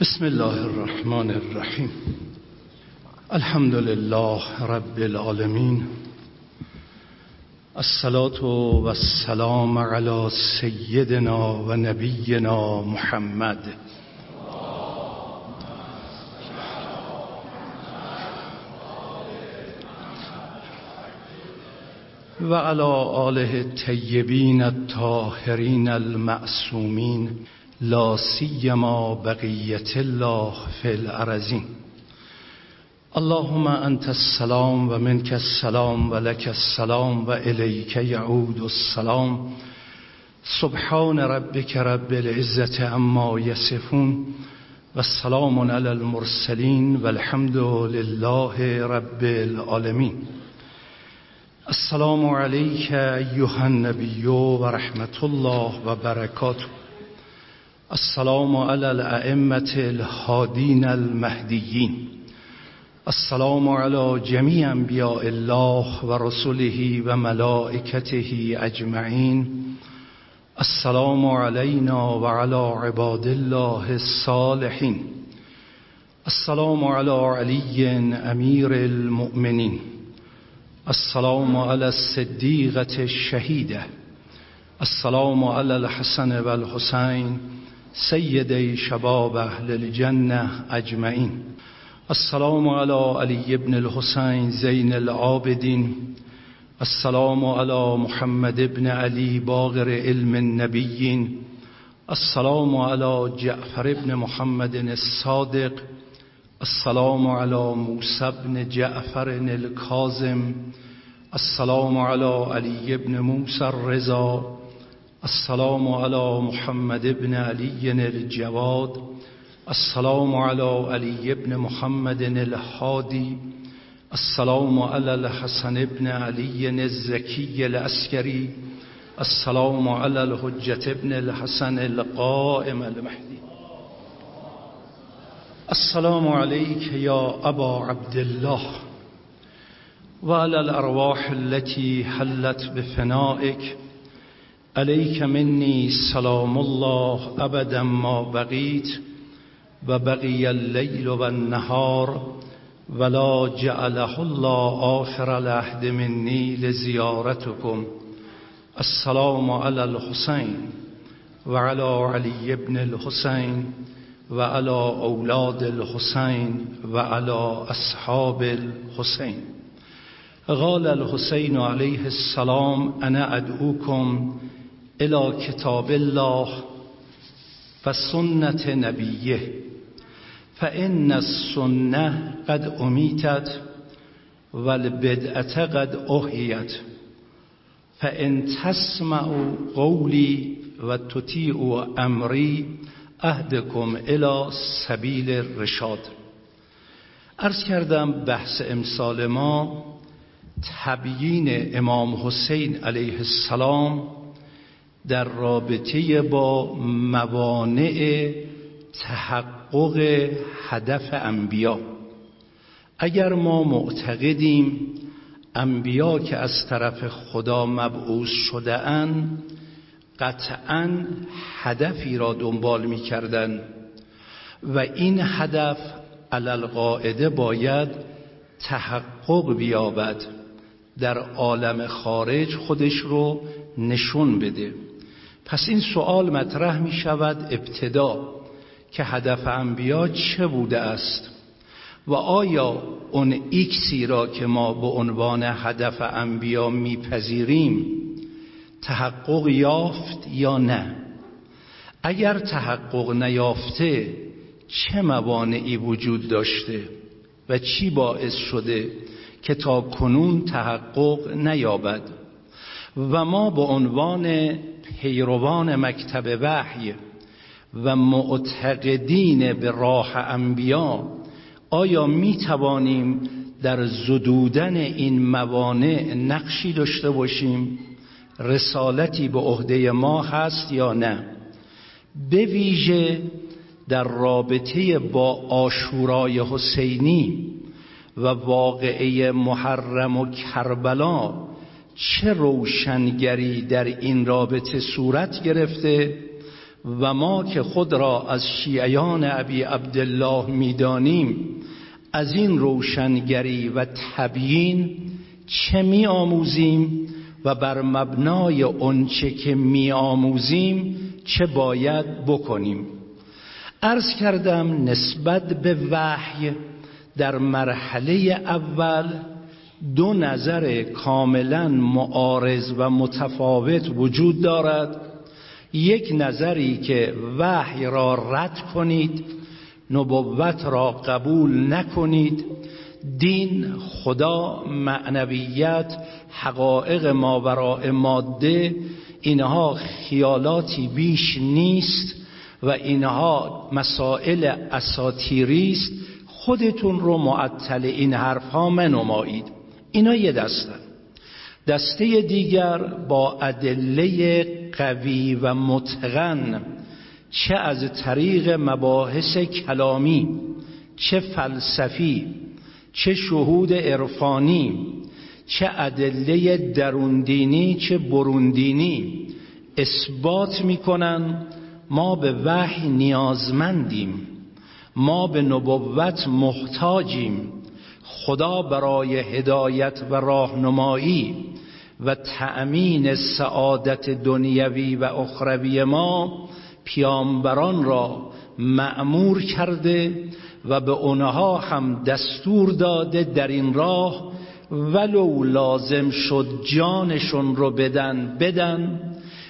بسم الله الرحمن الرحیم. الحمد لله رب العالمین. الصلاة والسلام على سیدنا و نبینا محمد. و على آله الطیبین الطاهرین المعصومین. لا سیما بقیت الله فی الارزین اللهم انت السلام و منك السلام و لك السلام و الیک یعود السلام. سبحان ربك رب العزة عما یصفون و السلام علی المرسلین و الحمد لله رب العالمین. السلام علیک ایها النبی و رحمت الله و برکاته. السلام علی الائمة الهادین المهدیین السلام علی جمیع انبیاء الله و رسله و ملائکته اجمعین السلام علینا و علی عباد الله الصالحین السلام علی علی امیر المؤمنین السلام علی الصدیقة الشهیده السلام علی الحسن و الحسین سید شباب اهل الجنه اجمعین. السلام علی علی ابن الحسین زین العابدین. السلام علی محمد ابن علی باغر علم النبیین. السلام علی جعفر ابن محمد الصادق. السلام علی موسی ابن جعفر الكاظم السلام علی علی ابن موسی الرضا. السلام على محمد بن علي الجواد. السلام على علي بن محمد الهادي السلام على الحسن بن علي الزكي العسكري السلام على الحجة بن الحسن القائم المهدي السلام عليك يا أبا عبد الله وعلى الأرواح التي حلت بفنائك علیک منی سلام الله ابدا ما بقیت و بقی اللیل و النهار ولا جعله الله آخر العهد منی لزیارتكم السلام علی الحسین و علی علی ابن الحسین و علی اولاد الحسین و علی اصحاب الحسین. قال الحسین علیه السلام انا ادعوكم الى کتاب الله و سنت نبیه فان السنه قد امیتت و البدعت قد احیت فان تسمعوا قولی و تطیعوا امری اهدکم الى سبیل الرشاد. عرض کردم بحث امسال ما تبیین امام حسین علیه السلام در رابطه با موانع تحقق هدف انبیا. اگر ما معتقدیم انبیا که از طرف خدا مبعوث شده اند قطعا هدفی را دنبال می کردن و این هدف علالقاعده باید تحقق بیابد در عالم خارج خودش رو نشون بده. پس این سوال مطرح می شود ابتدا که هدف انبیا چه بوده است و آیا اون ایکسی را که ما به عنوان هدف انبیا میپذیریم تحقق یافت یا نه؟ اگر تحقق نیافته چه موانعی وجود داشته و چی باعث شده که تا کنون تحقق نیابد؟ و ما به عنوان پیروان مکتب وحی و معتقدین به راه انبیا آیا می توانیم در زدودن این موانع نقشی داشته باشیم؟ رسالتی به عهده ما هست یا نه؟ به ویژه در رابطه با آشورای حسینی و واقعه محرم و کربلا چه روشنگری در این رابطه صورت گرفته و ما که خود را از شیعیان ابی عبدالله می‌دانیم از این روشنگری و تبیین چه می آموزیم و بر مبنای اونچه که می آموزیم چه باید بکنیم؟ عرض کردم نسبت به وحی در مرحله اول دو نظر کاملا معارض و متفاوت وجود دارد. یک نظری که وحی را رد کنید نبوت را قبول نکنید. دین خدا معنویت حقایق ماوراء ماده اینها خیالاتی بیش نیست و اینها مسائل اساتیری است. خودتون رو معطل این حرف ها منمایید اینا یه دستن. دسته دیگر با ادله قوی و متقن چه از طریق مباحث کلامی چه فلسفی چه شهود عرفانی چه ادله دروندینی چه بروندینی اثبات می‌کنن ما به وحی نیازمندیم ما به نبوت محتاجیم. خدا برای هدایت و راهنمایی و تأمین سعادت دنیوی و اخروی ما پیامبران را معمور کرده و به اونها هم دستور داده در این راه ولو لازم شد جانشون رو بدن بدن.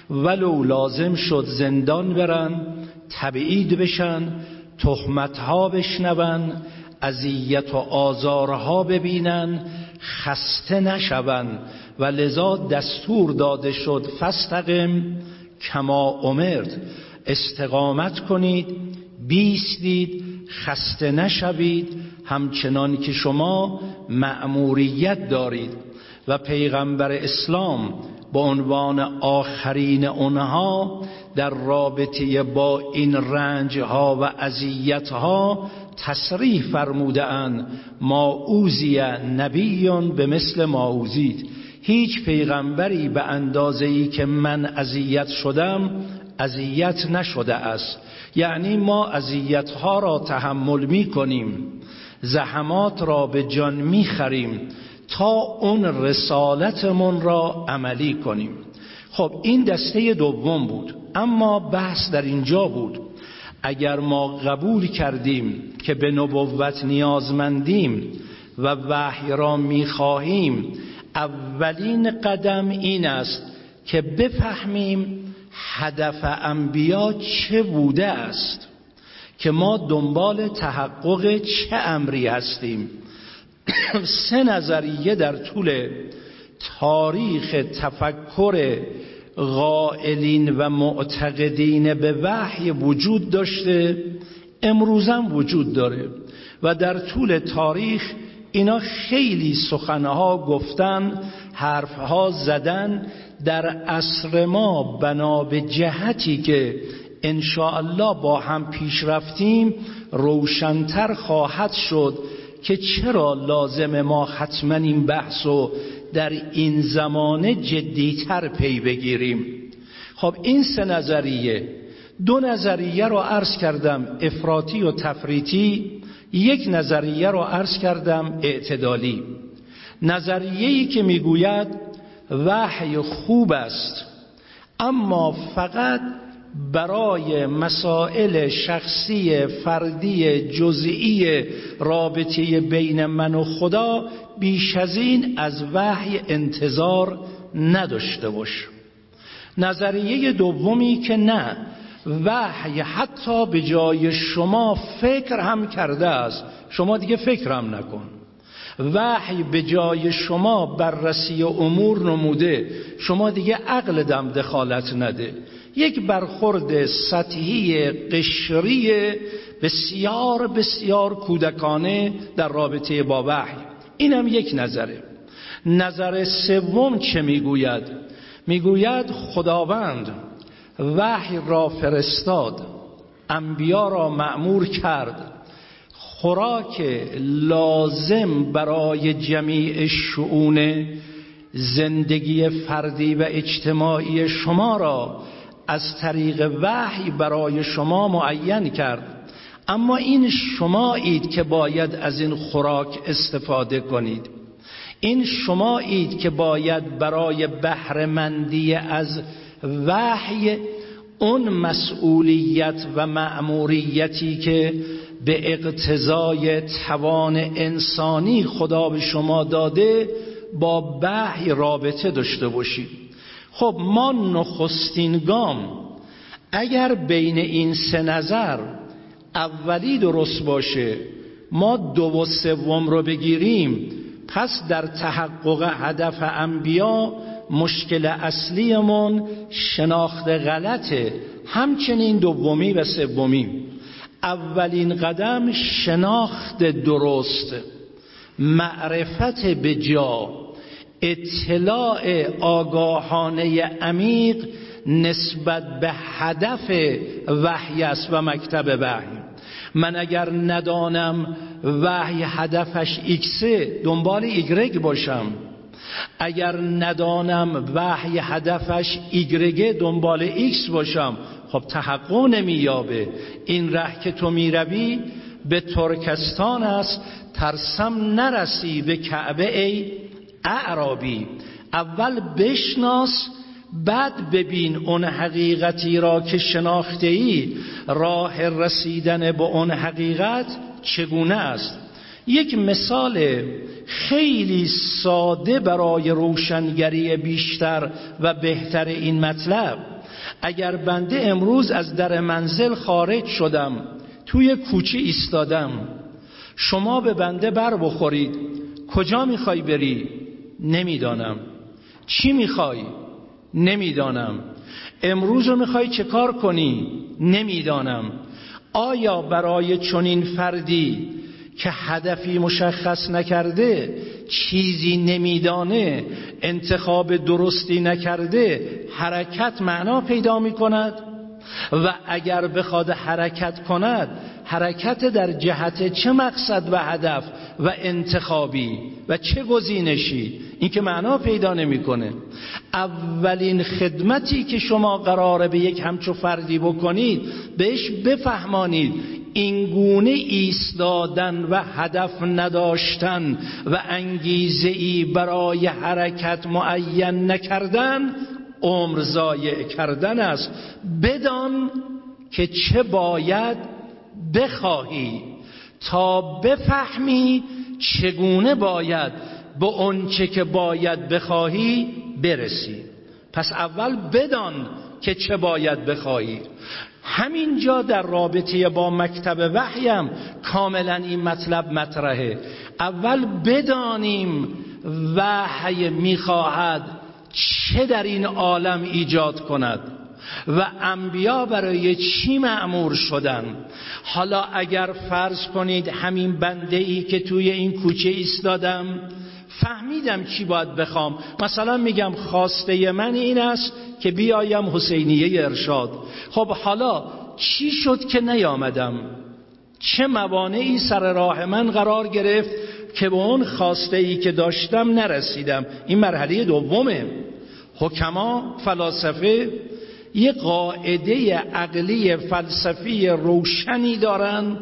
ولو لازم شد زندان برن تبعید بشن تهمتها بشنون اذیت و آزارها ببینن خسته نشون و لذا دستور داده شد فستقم کما امرد استقامت کنید بیستید خسته نشوید. همچنان که شما مأموریت دارید. و پیغمبر اسلام به عنوان آخرین اونها در رابطه با این رنج ها و اذیت ها تصریح فرموده ما اوزی نبیون به مثل ما اوزید هیچ پیغمبری به اندازه ای که من اذیت شدم اذیت نشده است. یعنی ما اذیت ها را تحمل می کنیم زحمات را به جان می خریم تا اون رسالتمون را عملی کنیم. خب این دسته دوم بود اما بحث در اینجا بود. اگر ما قبول کردیم که به نبوت نیازمندیم و وحی را می‌خواهیم اولین قدم این است که بفهمیم هدف انبیا چه بوده است که ما دنبال تحقق چه امری هستیم. سه نظریه در طول تاریخ تفکر غائلین و معتقدین به وحی وجود داشته امروزم وجود داره. و در طول تاریخ اینا خیلی سخنها گفتن حرفها زدن در عصر ما بنا به جهتی که الله با هم پیش رفتیم روشنتر خواهد شد که چرا لازم ما حتما این بحث رو در این زمانه جدیتر پی بگیریم. خب این سه نظریه دو نظریه رو عرض کردم افراطی و تفریطی. یک نظریه رو عرض کردم اعتدالی. نظریه‌ای که می‌گوید وحی خوب است اما فقط برای مسائل شخصی فردی جزئی رابطه بین من و خدا بیش از این از وحی انتظار نداشته باش. نظریه دومی که نه وحی حتی به جای شما فکر هم کرده است. شما دیگه فکر هم نکن. وحی به جای شما بررسی امور نموده. شما عقل عقلدم دخالت نده. یک برخورد سطحی قشری بسیار بسیار کودکانه در رابطه با وحی. اینم یک نظره. نظر سوم چه می‌گوید؟ می‌گوید خداوند وحی را فرستاد انبیا را معمور کرد. خوراک لازم برای جمیع شعون زندگی فردی و اجتماعی شما را از طریق وحی برای شما معین کرد. اما این شمایید که باید از این خوراک استفاده کنید. این شمایید که باید برای بهرهمندی از وحی اون مسئولیت و مأموریتی که به اقتضای توان انسانی خدا به شما داده با وحی رابطه داشته باشید. خب ما نخستین گام اگر بین این سه نظر اولی درست باشه. ما دو و سوم رو بگیریم. پس در تحقق هدف انبیا مشکل اصلیمون شناخت غلطه. همچنین دومی و سومی. اولین قدم شناخت درست. معرفت به جا. اطلاع آگاهانه عمیق نسبت به هدف وحی است و مکتب وحی. من اگر ندانم وحی هدفش ایکسه دنبال ایگرگ باشم. اگر ندانم وحی هدفش ایگرگه دنبال ایکس باشم خب تحقق نمییابه. این ره که تو می‌روی به ترکستان است ترسم نرسی به کعبه ای اعرابی. اول بشناس بعد ببین اون حقیقتی را که شناخته ای راه رسیدن به اون حقیقت چگونه است؟ یک مثال خیلی ساده برای روشنگری بیشتر و بهتر این مطلب. اگر بنده امروز از در منزل خارج شدم توی کوچه ایستادم شما به بنده بر بخورید. کجا می‌خوای بری؟ نمی‌دانم. چی می‌خوای؟ نمی‌دانم. امروز رو می‌خوای چه کار کنی؟ نمی‌دانم. آیا برای چنین فردی که هدفی مشخص نکرده چیزی نمیدانه انتخاب درستی نکرده حرکت معنا پیدا می کند و اگر بخواد حرکت کند حرکت در جهت چه مقصد و هدف و انتخابی و چه گزینشی؟ این که معنا پیدا نمی‌کنه. اولین خدمتی که شما قراره به یک همچو فردی بکنید بهش بفهمانید اینگونه ایستادن و هدف نداشتن و انگیزه ای برای حرکت معین نکردن عمر ضایع کردن است. بدان که چه باید بخواهی تا بفهمی چگونه باید به اونچه که باید بخواهی برسی. پس اول بدان که چه باید بخواهی. همینجا در رابطه با مکتب وحیم کاملا این مطلب مطرحه. اول بدانیم وحی می‌خواهد چه در این عالم ایجاد کند. و انبیا برای چی معمور شدن؟ حالا اگر فرض کنید همین بنده ای که توی این کوچه ایستادم فهمیدم چی باید بخوام. مثلا میگم خواسته من این است که بیایم حسینیه ارشاد. خب حالا چی شد که نیامدم؟ چه موانعی سر راه من قرار گرفت که به اون خواسته ای که داشتم نرسیدم؟ این مرحله دومه. حکما فلاسفه یه قاعده عقلی فلسفی روشنی دارن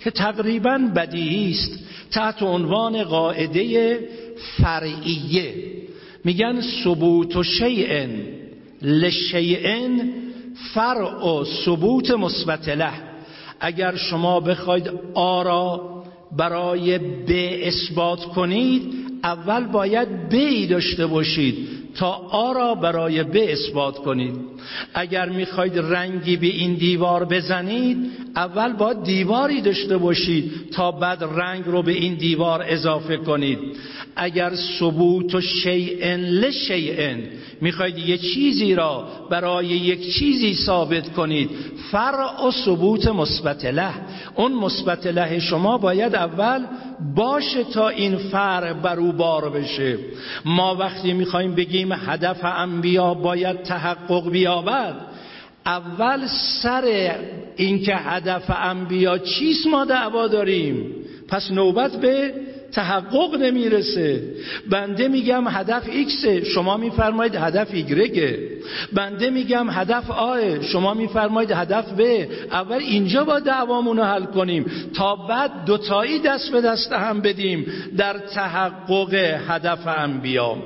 که تقریبا بدیهی است. تحت عنوان قاعده فرعیه. میگن ثبوت و شیئن. لشیئن فرع و ثبوت مثبت له. اگر شما بخواید آرا برای به اثبات کنید اول باید بی داشته باشید تا آ را برای به اثبات کنید. اگر می‌خواید رنگی به این دیوار بزنید اول باید دیواری داشته باشید تا بعد رنگ رو به این دیوار اضافه کنید. اگر ثبوت و شیئن لشیئن می‌خواید یه چیزی را برای یک چیزی ثابت کنید فرع ثبوت مثبت له. اون مثبت له شما باید اول باشه تا این فرع بر او بار بشه. ما وقتی می‌خوایم بگیم هدف انبیا باید تحقق بیابد اول سر اینکه هدف انبیا چیست ما دعوا داریم؟ پس نوبت به تحقق نمی‌رسه. بنده میگم هدف ایکس شما میفرمایید هدف ایگرگه بنده میگم هدف آه شما میفرمایید هدف به اول اینجا با دعوامون رو حل کنیم. تا بعد دوتایی دست به دست هم بدیم. در تحقق هدف انبیا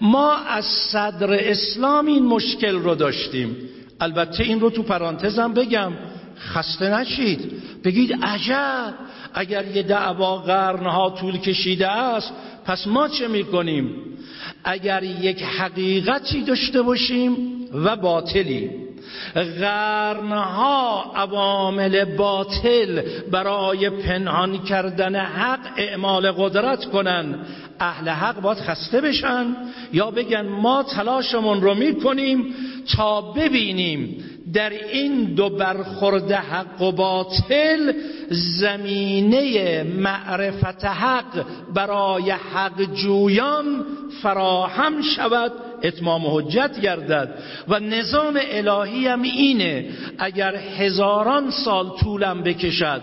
ما از صدر اسلام این مشکل رو داشتیم. البته این رو تو پرانتزم بگم. خسته نشید. بگید عجب. اگر یه دعوا قرنها طول کشیده است پس ما چه می‌کنیم؟ اگر یک حقیقتی داشته باشیم و باطلی. قرنها عوامل باطل برای پنهان کردن حق اعمال قدرت کنن اهل حق باید خسته بشن یا بگن ما تلاشمون رو می‌کنیم تا ببینیم در این دو برخورد حق و باطل زمینه معرفت حق برای حق جویان فراهم شود اتمام حجت گردد. و نظام الهی هم اینه اگر هزاران سال طولم بکشد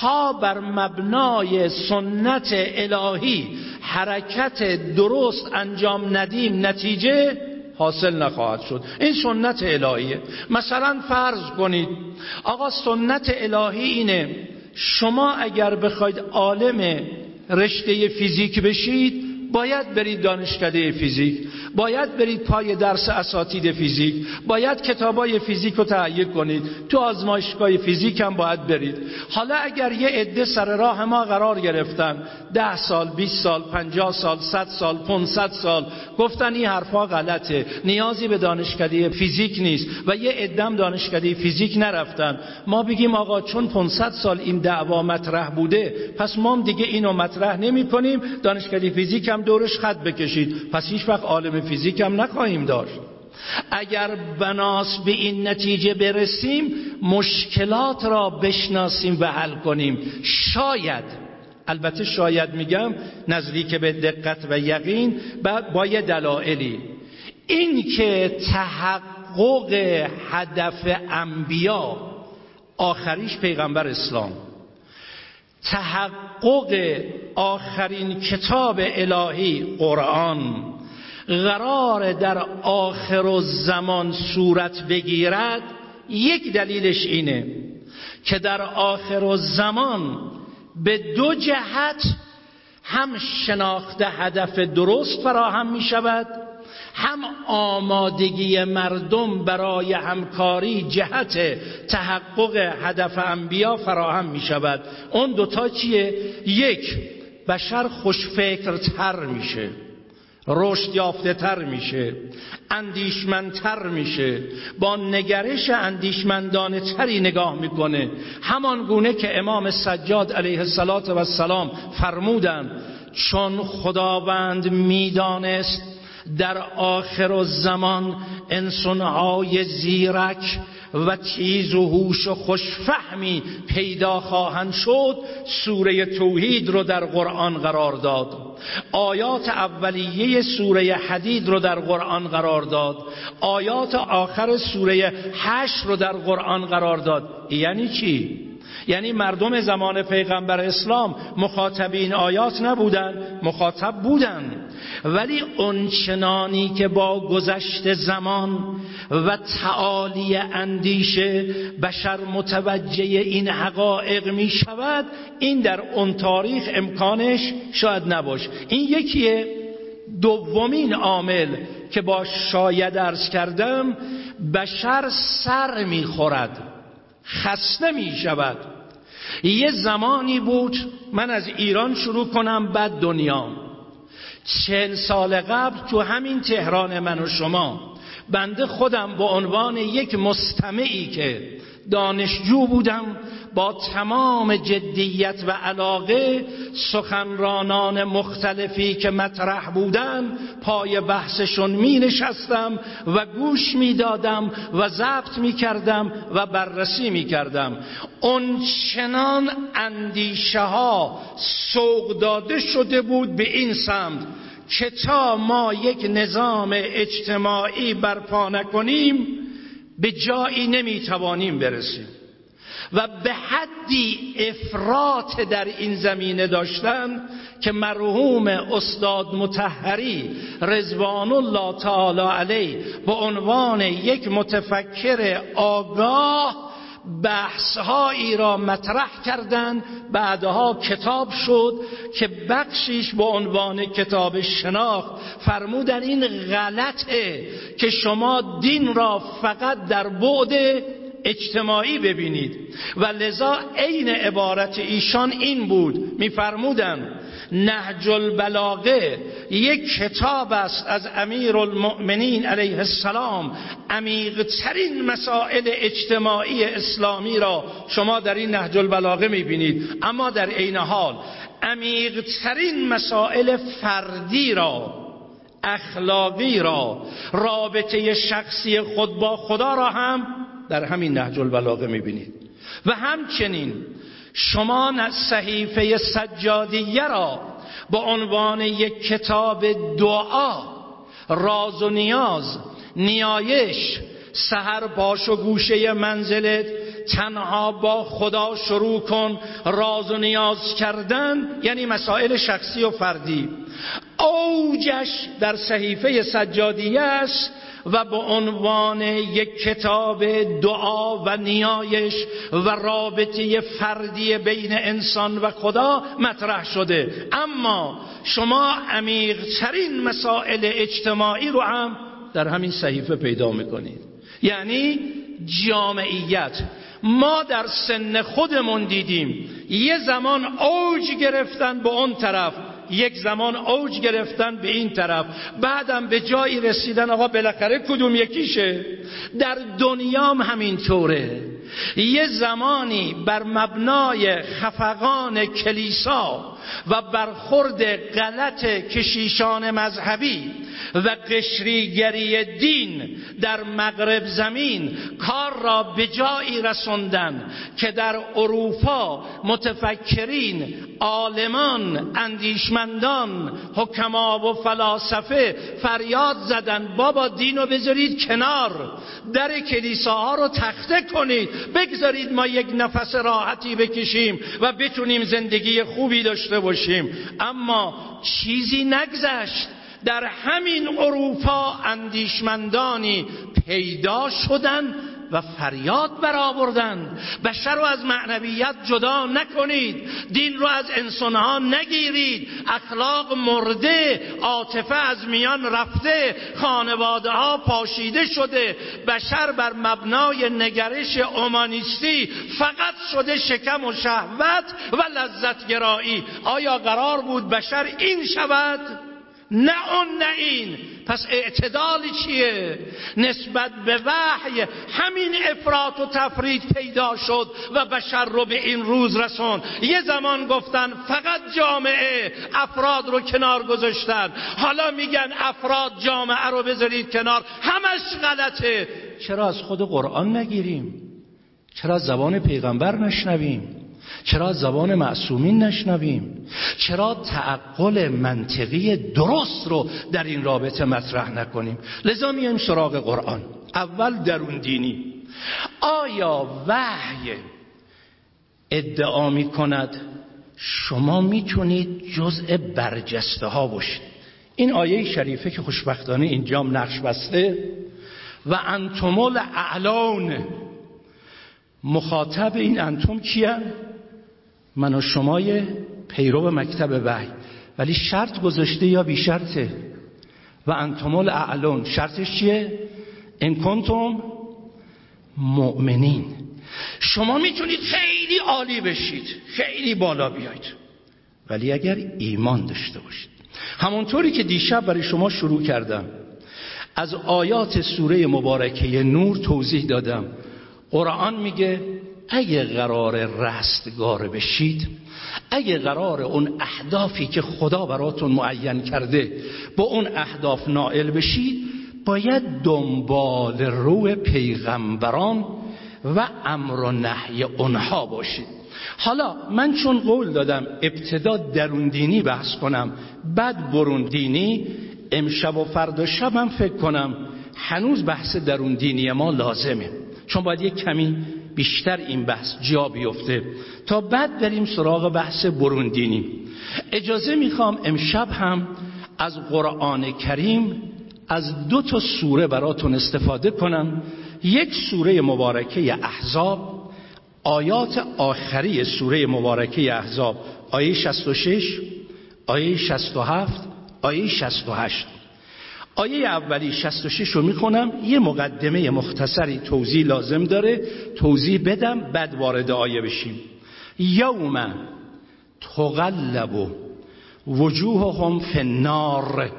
تا بر مبنای سنت الهی حرکت درست انجام ندیم نتیجه حاصل نخواهد شد. این سنت الهیه. مثلا فرض کنید آقا سنت الهی اینه شما اگر بخواید عالم رشته فیزیک بشید باید برید دانشکده فیزیک باید برید پای درس اساتید فیزیک باید کتابای فیزیک رو تهیه کنید. تو آزمایشگاه فیزیک هم باید برید. حالا اگر یه عده سر راه ما قرار گرفتن ده سال 20 سال 50 سال 100 سال 500 سال گفتن این حرفا غلطه. نیازی به دانشکده فیزیک نیست و یه عدم دانشکده فیزیک نرفتن. ما بگیم آقا چون 500 سال این دعوا مطرح بوده پس ما دیگه اینو مطرح نمی کنیم. دانشکده فیزیک دورش خط بکشید. پس هیچ وقت عالم فیزیک هم نخواهیم داشت. اگر بناس به این نتیجه برسیم مشکلات را بشناسیم و حل کنیم. شاید البته شاید میگم نزدیک به دقت و یقین با یه دلایلی. این که تحقق هدف انبیا آخریش پیغمبر اسلام. تحقق آخرین کتاب الهی قرآن. قرار در آخر زمان صورت بگیرد یک دلیلش اینه که در آخر زمان به دو جهت هم شناخت هدف درست فراهم می شود هم آمادگی مردم برای همکاری جهت تحقق هدف انبیا فراهم می شود اون دوتا چیه؟ یک بشر خوشفکرتر میشه رشد یافته تر میشه اندیشمندتر میشه با نگرش اندیشمندانه تری نگاه می‌کنه همان گونه که امام سجاد علیه السلام فرمودن چون خداوند می‌دانست در آخر زمان انسانهای زیرک و تیز و هوش و خوشفهمی پیدا خواهند شد سوره توحید رو در قرآن قرار داد. آیات اولیه سوره حدید رو در قرآن قرار داد. آیات آخر سوره هشت رو در قرآن قرار داد. یعنی چی؟ یعنی مردم زمان پیغمبر اسلام مخاطبین آیات نبودن مخاطب بودن. ولی اونچنانی که با گذشت زمان و تعالی اندیشه بشر متوجه این حقایق می شود این در اون تاریخ امکانش شاید نباش. این یکیه. دومین عامل که با شاید ارز کردم بشر سر می‌خورد. خسته می شود. یه زمانی بود من از ایران شروع کنم بعد دنیا. چهل سال قبل تو همین تهران من و شما. بنده خودم به عنوان یک مستمعی که دانشجو بودم با تمام جدیت و علاقه سخنرانان مختلفی که مطرح بودن پای بحثشون می نشستم و گوش می دادم و ضبط می کردم و بررسی می کردم اون چنان اندیشه ها سوق داده شده بود به این سمت که تا ما یک نظام اجتماعی برپا نکنیم به جایی نمی‌توانیم برسیم. و به حدی افراط در این زمینه داشتن که مرحوم استاد متحری رزوان الله تعالی علیه به عنوان یک متفکر آگاه بحثهایی را مطرح کردند بعدها کتاب شد که بخشیش به عنوان کتاب شناخت. فرمودن این غلطه که شما دین را فقط در بعد اجتماعی ببینید. و لذا عین عبارت ایشان این بود میفرمودند نهج البلاغه یک کتاب است از امیر المؤمنین علیه السلام عمیقترین مسائل اجتماعی اسلامی را شما در این نهج البلاغه می‌بینید. اما در عین حال عمیقترین مسائل فردی را اخلاقی را رابطه شخصی خود با خدا را هم در همین نهج البلاغه می‌بینید. و همچنین شما صحیفه سجادیه را به عنوان یک کتاب دعا راز و نیاز نیایش سهر باش و گوشه منزلت تنها با خدا شروع کن راز و نیاز کردن یعنی مسائل شخصی و فردی. اوجش در صحیفه سجادیه است و به عنوان یک کتاب دعا و نیایش و رابطه فردی بین انسان و خدا مطرح شده. اما شما عمیقترین مسائل اجتماعی رو هم در همین صحیفه پیدا می‌کنید. یعنی جامعیت. ما در سن خودمون دیدیم یه زمان اوج گرفتن به اون طرف. یک زمان اوج گرفتن به این طرف. بعدم به جایی رسیدن آقا بالاخره کدوم یکیشه؟ در دنیام همینطوره. یه زمانی بر مبنای خفقان کلیسا و برخورد غلط کشیشان مذهبی و قشریگری دین در مغرب زمین کار را به جایی رسوندن که در اروپا متفکرین عالمان اندیشمندان حکما و فلاسفه فریاد زدن بابا دین رو بذارید کنار در کلیساها رو تخته کنید بگذارید ما یک نفس راحتی بکشیم و بتونیم زندگی خوبی داشته باشیم. اما چیزی نگذشت. در همین اروپا اندیشمندانی پیدا شدن و فریاد برآوردند. بشر رو از معنویت جدا نکنید. دین رو از انسانها نگیرید. اخلاق مرده عاطفه از میان رفته خانواده ها پاشیده شده. بشر بر مبنای نگرش اومانیستی فقط شده شکم و شهوت و لذت گرایی آیا قرار بود بشر این شود؟ نه اون نه این. پس اعتدال چیه؟ نسبت به وحی همین افراط و تفرید پیدا شد و بشر رو به این روز رسون یه زمان گفتن فقط جامعه افراد رو کنار گذاشتن. حالا میگن افراد جامعه رو بذارید کنار. همش غلطه. چرا از خود قرآن نگیریم؟ چرا از زبان پیغمبر نشنویم؟ چرا زبان معصومین نشنویم؟ چرا تعقل منطقی درست رو در این رابطه مطرح نکنیم؟ لذا میایم سراغ قرآن. اول درون دینی. آیا وحی ادعا می کند شما می‌تونید جزء برجسته ها باشید؟ این آیه شریفه که خوشبختانه اینجام نقش بسته. و انتمول اعلان مخاطب این انتم کیان من و شمای پیرو مکتب وحی. ولی شرط گذاشته یا بی شرطه؟ و انتمال اعلون. شرطش چیه؟ ان کنتم مؤمنین. شما می‌تونید خیلی عالی بشید. خیلی بالا بیاید. ولی اگر ایمان داشته باشید. همونطوری که دیشب برای شما شروع کردم. از آیات سوره مبارکه نور توضیح دادم. قرآن میگه اگه قرار رستگار بشید اگه قرار اون اهدافی که خدا براتون معین کرده با اون اهداف نائل بشید باید دنبال رو پیغمبران و امر و نحی اونها باشید. حالا من چون قول دادم ابتدا درون دینی بحث کنم بعد برون دینی امشب و فردا شبم فکر کنم هنوز بحث درون دینی ما لازمه. چون باید یک کمی بیشتر این بحث جا بیفته. تا بعد بریم سراغ بحث بروندینی. اجازه می‌خوام امشب هم از قرآن کریم از دو تا سوره براتون استفاده کنم. یک سوره مبارکه احزاب آیات آخری سوره مبارکه احزاب آیه 66 آیه 67 آیه 68 آیه اولی 66 رو می‌خونم. یه مقدمه مختصری توضیح لازم داره. توضیح بدم بعد وارد آیه بشیم. یوم تغلب وجوههم فی النار.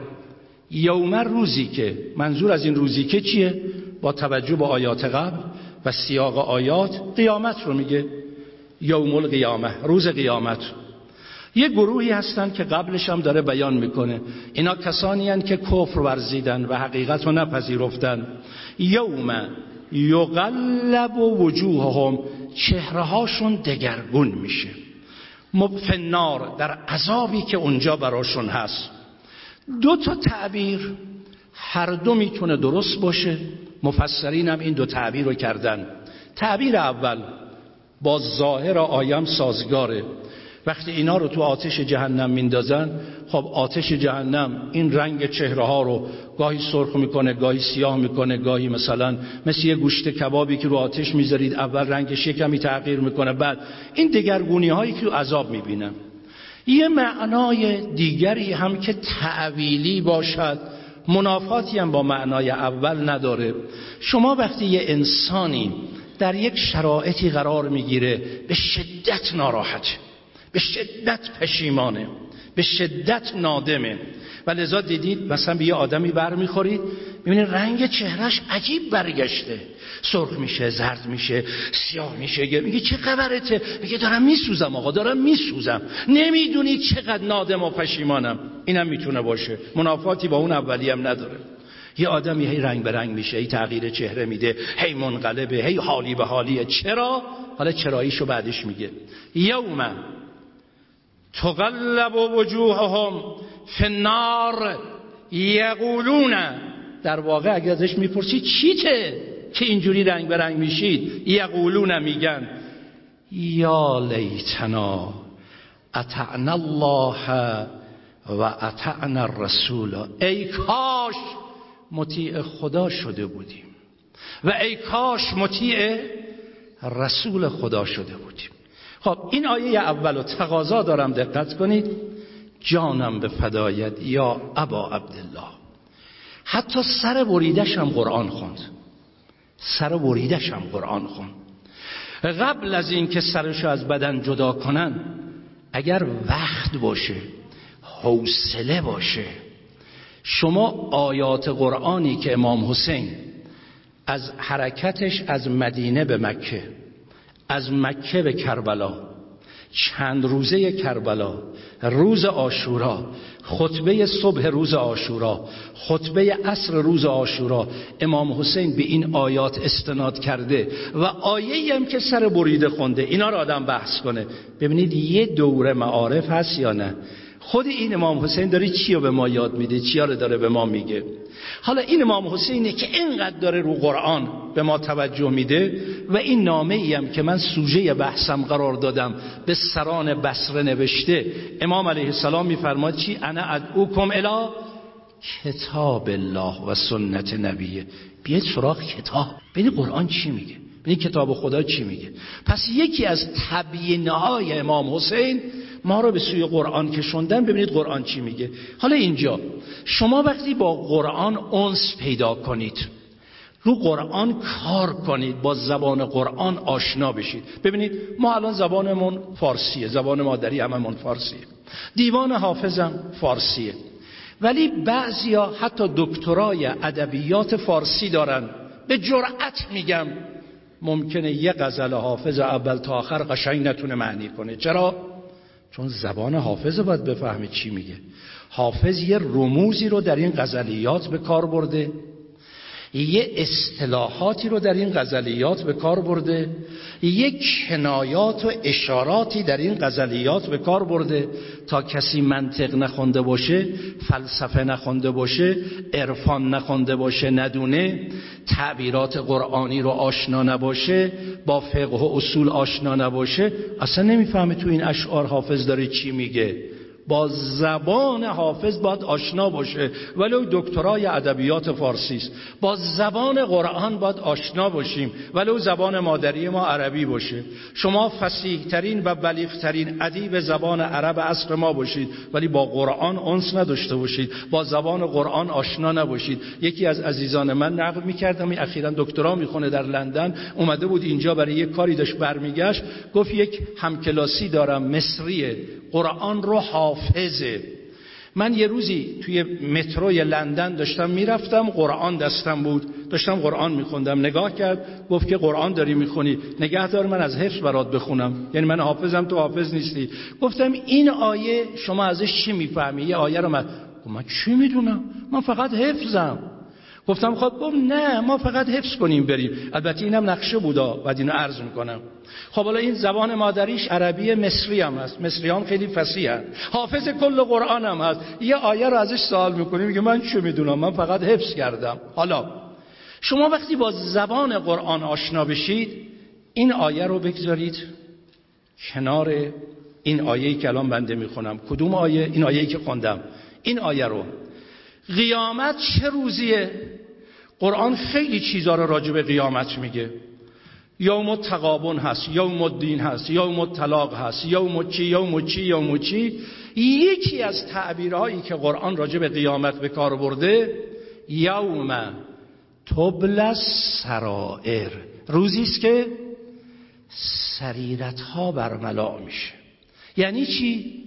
یوم روزی که منظور از این روزی که چیه؟ با توجه به آیات قبل و سیاق آیات قیامت رو میگه. یوم القیامه روز قیامت. یه گروهی هستن که قبلش هم داره بیان می‌کنه. اینا کسانی هن که کفر ورزیدن و حقیقت رو نپذیرفتن. یوم یغلب وجوههم چهره هاشون دگرگون میشه. مبفنار در عذابی که اونجا براشون هست. دو تا تعبیر هر دو می‌تونه درست باشه. مفسرین هم این دو تعبیر رو کردن. تعبیر اول با ظاهر آیم سازگاره. وقتی اینا رو تو آتش جهنم میندازن خب آتش جهنم این رنگ چهره ها رو گاهی سرخ می‌کنه گاهی سیاه می‌کنه گاهی مثلا مثل یه گوشت کبابی که رو آتش می‌ذارید اول رنگش کمی تغییر می‌کنه بعد این دگرگونی هایی که عذاب می‌بینن. یه معنای دیگری هم که تعویلی باشد منافاتی هم با معنای اول نداره. شما وقتی یه انسانی در یک شرایطی قرار می‌گیره به شدت ناراحته. به شدت پشیمانه به شدت نادمه. و لذا دیدید مثلا به یه آدمی بر می‌خورید می‌بینید رنگ چهرش عجیب برگشته. سرخ میشه زرد میشه سیاه میشه میگه چه خبرته؟ میگه دارم میسوزم آقا دارم میسوزم. نمی‌دونید چقدر نادم و پشیمانم. اینم می‌تونه باشه. منافاتی با اون اولی هم نداره. یه آدمی هی رنگ به رنگ میشه هی تغییر چهره میده هی منقلبه هی حالی به حالیه. چرا؟ حالا چراییشو بعدش میگه. یوم تغلب وجوههم فی النار یقولون. در واقع اگر ازش می‌پرسی چیته که اینجوری رنگ به رنگ میشید؟ یقولون میگن یا لیتنا اتعنا الله و اتعنا الرسول. ای کاش مطیع خدا شده بودیم و ای کاش مطیع رسول خدا شده بودیم. خب این آیه اول تقاضا دارم دقت کنید. جانم به فدایت یا ابا عبدالله. حتی سر بریدش هم قرآن خوند. سر بریدش هم قرآن خوند. قبل از اینکه سرشو از بدن جدا کنن اگر وقت باشه حوصله باشه شما آیات قرآنی که امام حسین از حرکتش از مدینه به مکه از مکه به کربلا چند روزه کربلا روز آشورا خطبه صبح روز آشورا خطبه عصر روز آشورا. امام حسین به این آیات استناد کرده و آیه هم که سر بریده خونده. اینا رو آدم بحث کنه. ببینید یه دوره معارف هست یا نه؟ خود این امام حسین داره چی رو به ما یاد میده؟ چی رو داره به ما میگه؟ حالا این امام حسینه که اینقدر داره رو قرآن به ما توجه میده و این نامه ایم که من سوژه بحثم قرار دادم به سران بسره نوشته. امام علیه السلام میفرماد چی؟ انا ادعوکم الی کتاب الله و سنت نبیه. بیاید سراغ کتاب. ببین قرآن چی میگه؟ ببین کتاب خدا چی میگه؟ پس یکی از تبیینه امام حسین ما رو به سوی قرآن کشوندن ببینید قرآن چی میگه. حالا اینجا شما وقتی با قرآن انس پیدا کنید رو قرآن کار کنید با زبان قرآن آشنا بشید. ببینید ما الان زبانمون فارسیه زبان مادری هممون فارسیه. دیوان حافظم فارسیه. ولی بعضیا حتی دکترای ادبیات فارسی دارن. به جرأت میگم ممکنه یه غزل حافظ اول تا آخر قشنگ نتونه معنی کنه. چرا؟ چون زبان حافظ باید بفهمه چی میگه. حافظ یه رموزی رو در این غزلیات به کار برده. یه اصطلاحاتی رو در این غزلیات به کار برده یه کنایات و اشاراتی در این غزلیات به کار برده تا کسی منطق نخونده باشه فلسفه نخونده باشه عرفان نخونده باشه ندونه تعبیرات قرآنی رو آشنا نباشه با فقه و اصول آشنا نباشه اصلا نمی‌فهمه تو این اشعار حافظ داره چی میگه. با زبان حافظ باید آشنا باشه. ولو دکترای ادبیات فارسی است. با زبان قرآن باید آشنا باشیم. ولو زبان مادری ما عربی باشه. شما فسیح ترین و بلیغ ترین ادیب زبان عرب عصر ما باشید. ولی با قرآن انس نداشته باشید. با زبان قرآن آشنا نباشید. یکی از عزیزان من نقل می‌کردم. این اخیرا دکترا می‌خونه در لندن. اومده بود اینجا برای یک کاری داشت برمیگشت. گفت یک همکلاسی دارم. مصریه. قرآن رو حافظه. من یه روزی توی متروی لندن داشتم می‌رفتم قرآن دستم بود. داشتم قرآن میخوندم نگاه کرد گفت که قرآن داری می‌خونی. نگه دار من از حفظ برات بخونم. یعنی من حافظم تو حافظ نیستی. گفتم این آیه شما ازش چی می‌فهمی؟ یه آیه رو من من چی می‌دونم؟ من فقط حفظم. گفتم خب گفت نه ما فقط حفظ کنیم بریم. البته اینم نقشه بودا و اینو عرض می‌کنم. خب حالا این زبان مادریش عربی مصری هم هست. مصری هم خیلی فصیح هست. حافظ کل قرآن هم هست. یه آیه رو ازش سوال می‌کنیم میگه من چه می‌دونم؟ من فقط حفظ کردم. حالا شما وقتی با زبان قرآن آشنا بشید این آیه رو بگذارید کنار این آیه‌ای که الان بنده می‌خونم. کدوم آیه؟ این آیه‌ای که خوندم. این آیه رو. قیامت چه روزیه؟ قرآن خیلی چیزا رو راجع به قیامت میگه. یوم التقابن هست یوم الدین هست یوم الطلاق هست یوم چی یوم چی یوم چی. یکی از تعبیرهایی که قرآن راجع به قیامت به کار برده یوم تبل سرائر روزی است که سریرت ها برملا میشه. یعنی چی؟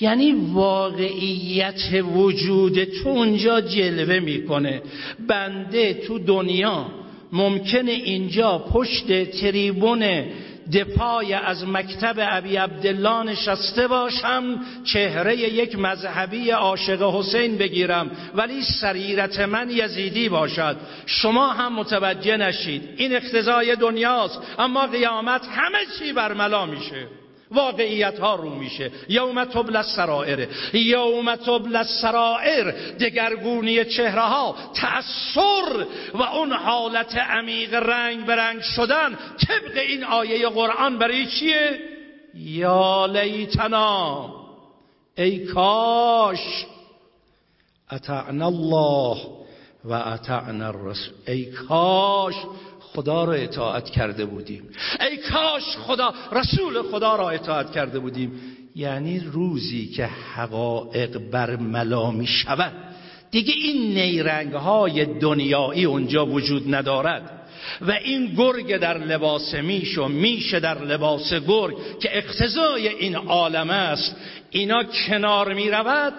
یعنی واقعیت وجود تو اونجا جلوه می‌کنه. بنده تو دنیا ممکنه اینجا پشت تریبون دفاع از مکتب ابی عبدالله نشسته باشم چهره یک مذهبی عاشق حسین بگیرم ولی سریرت من یزیدی باشد. شما هم متوجه نشید. این اختزای دنیاست اما قیامت همه چی برملا میشه. واقعیت ها رو میشه. یوم تبل السرائر. یوم تبل السرائر. دگرگونی چهره ها تأثر و اون حالت عمیق رنگ برنگ شدن. طبق این آیه قرآن برای چیه؟ یا لیتنا. ای کاش. اتعنا الله و اتعنا الرسول. ای کاش. خدا را اطاعت کرده بودیم. ای کاش خدا رسول خدا را اطاعت کرده بودیم. یعنی روزی که حقایق برملا می شود. دیگه این نیرنگ های دنیایی اونجا وجود ندارد. و این گرگ در لباس میش و میشه در لباس گرگ که اقتضای این عالم است اینا کنار می رود.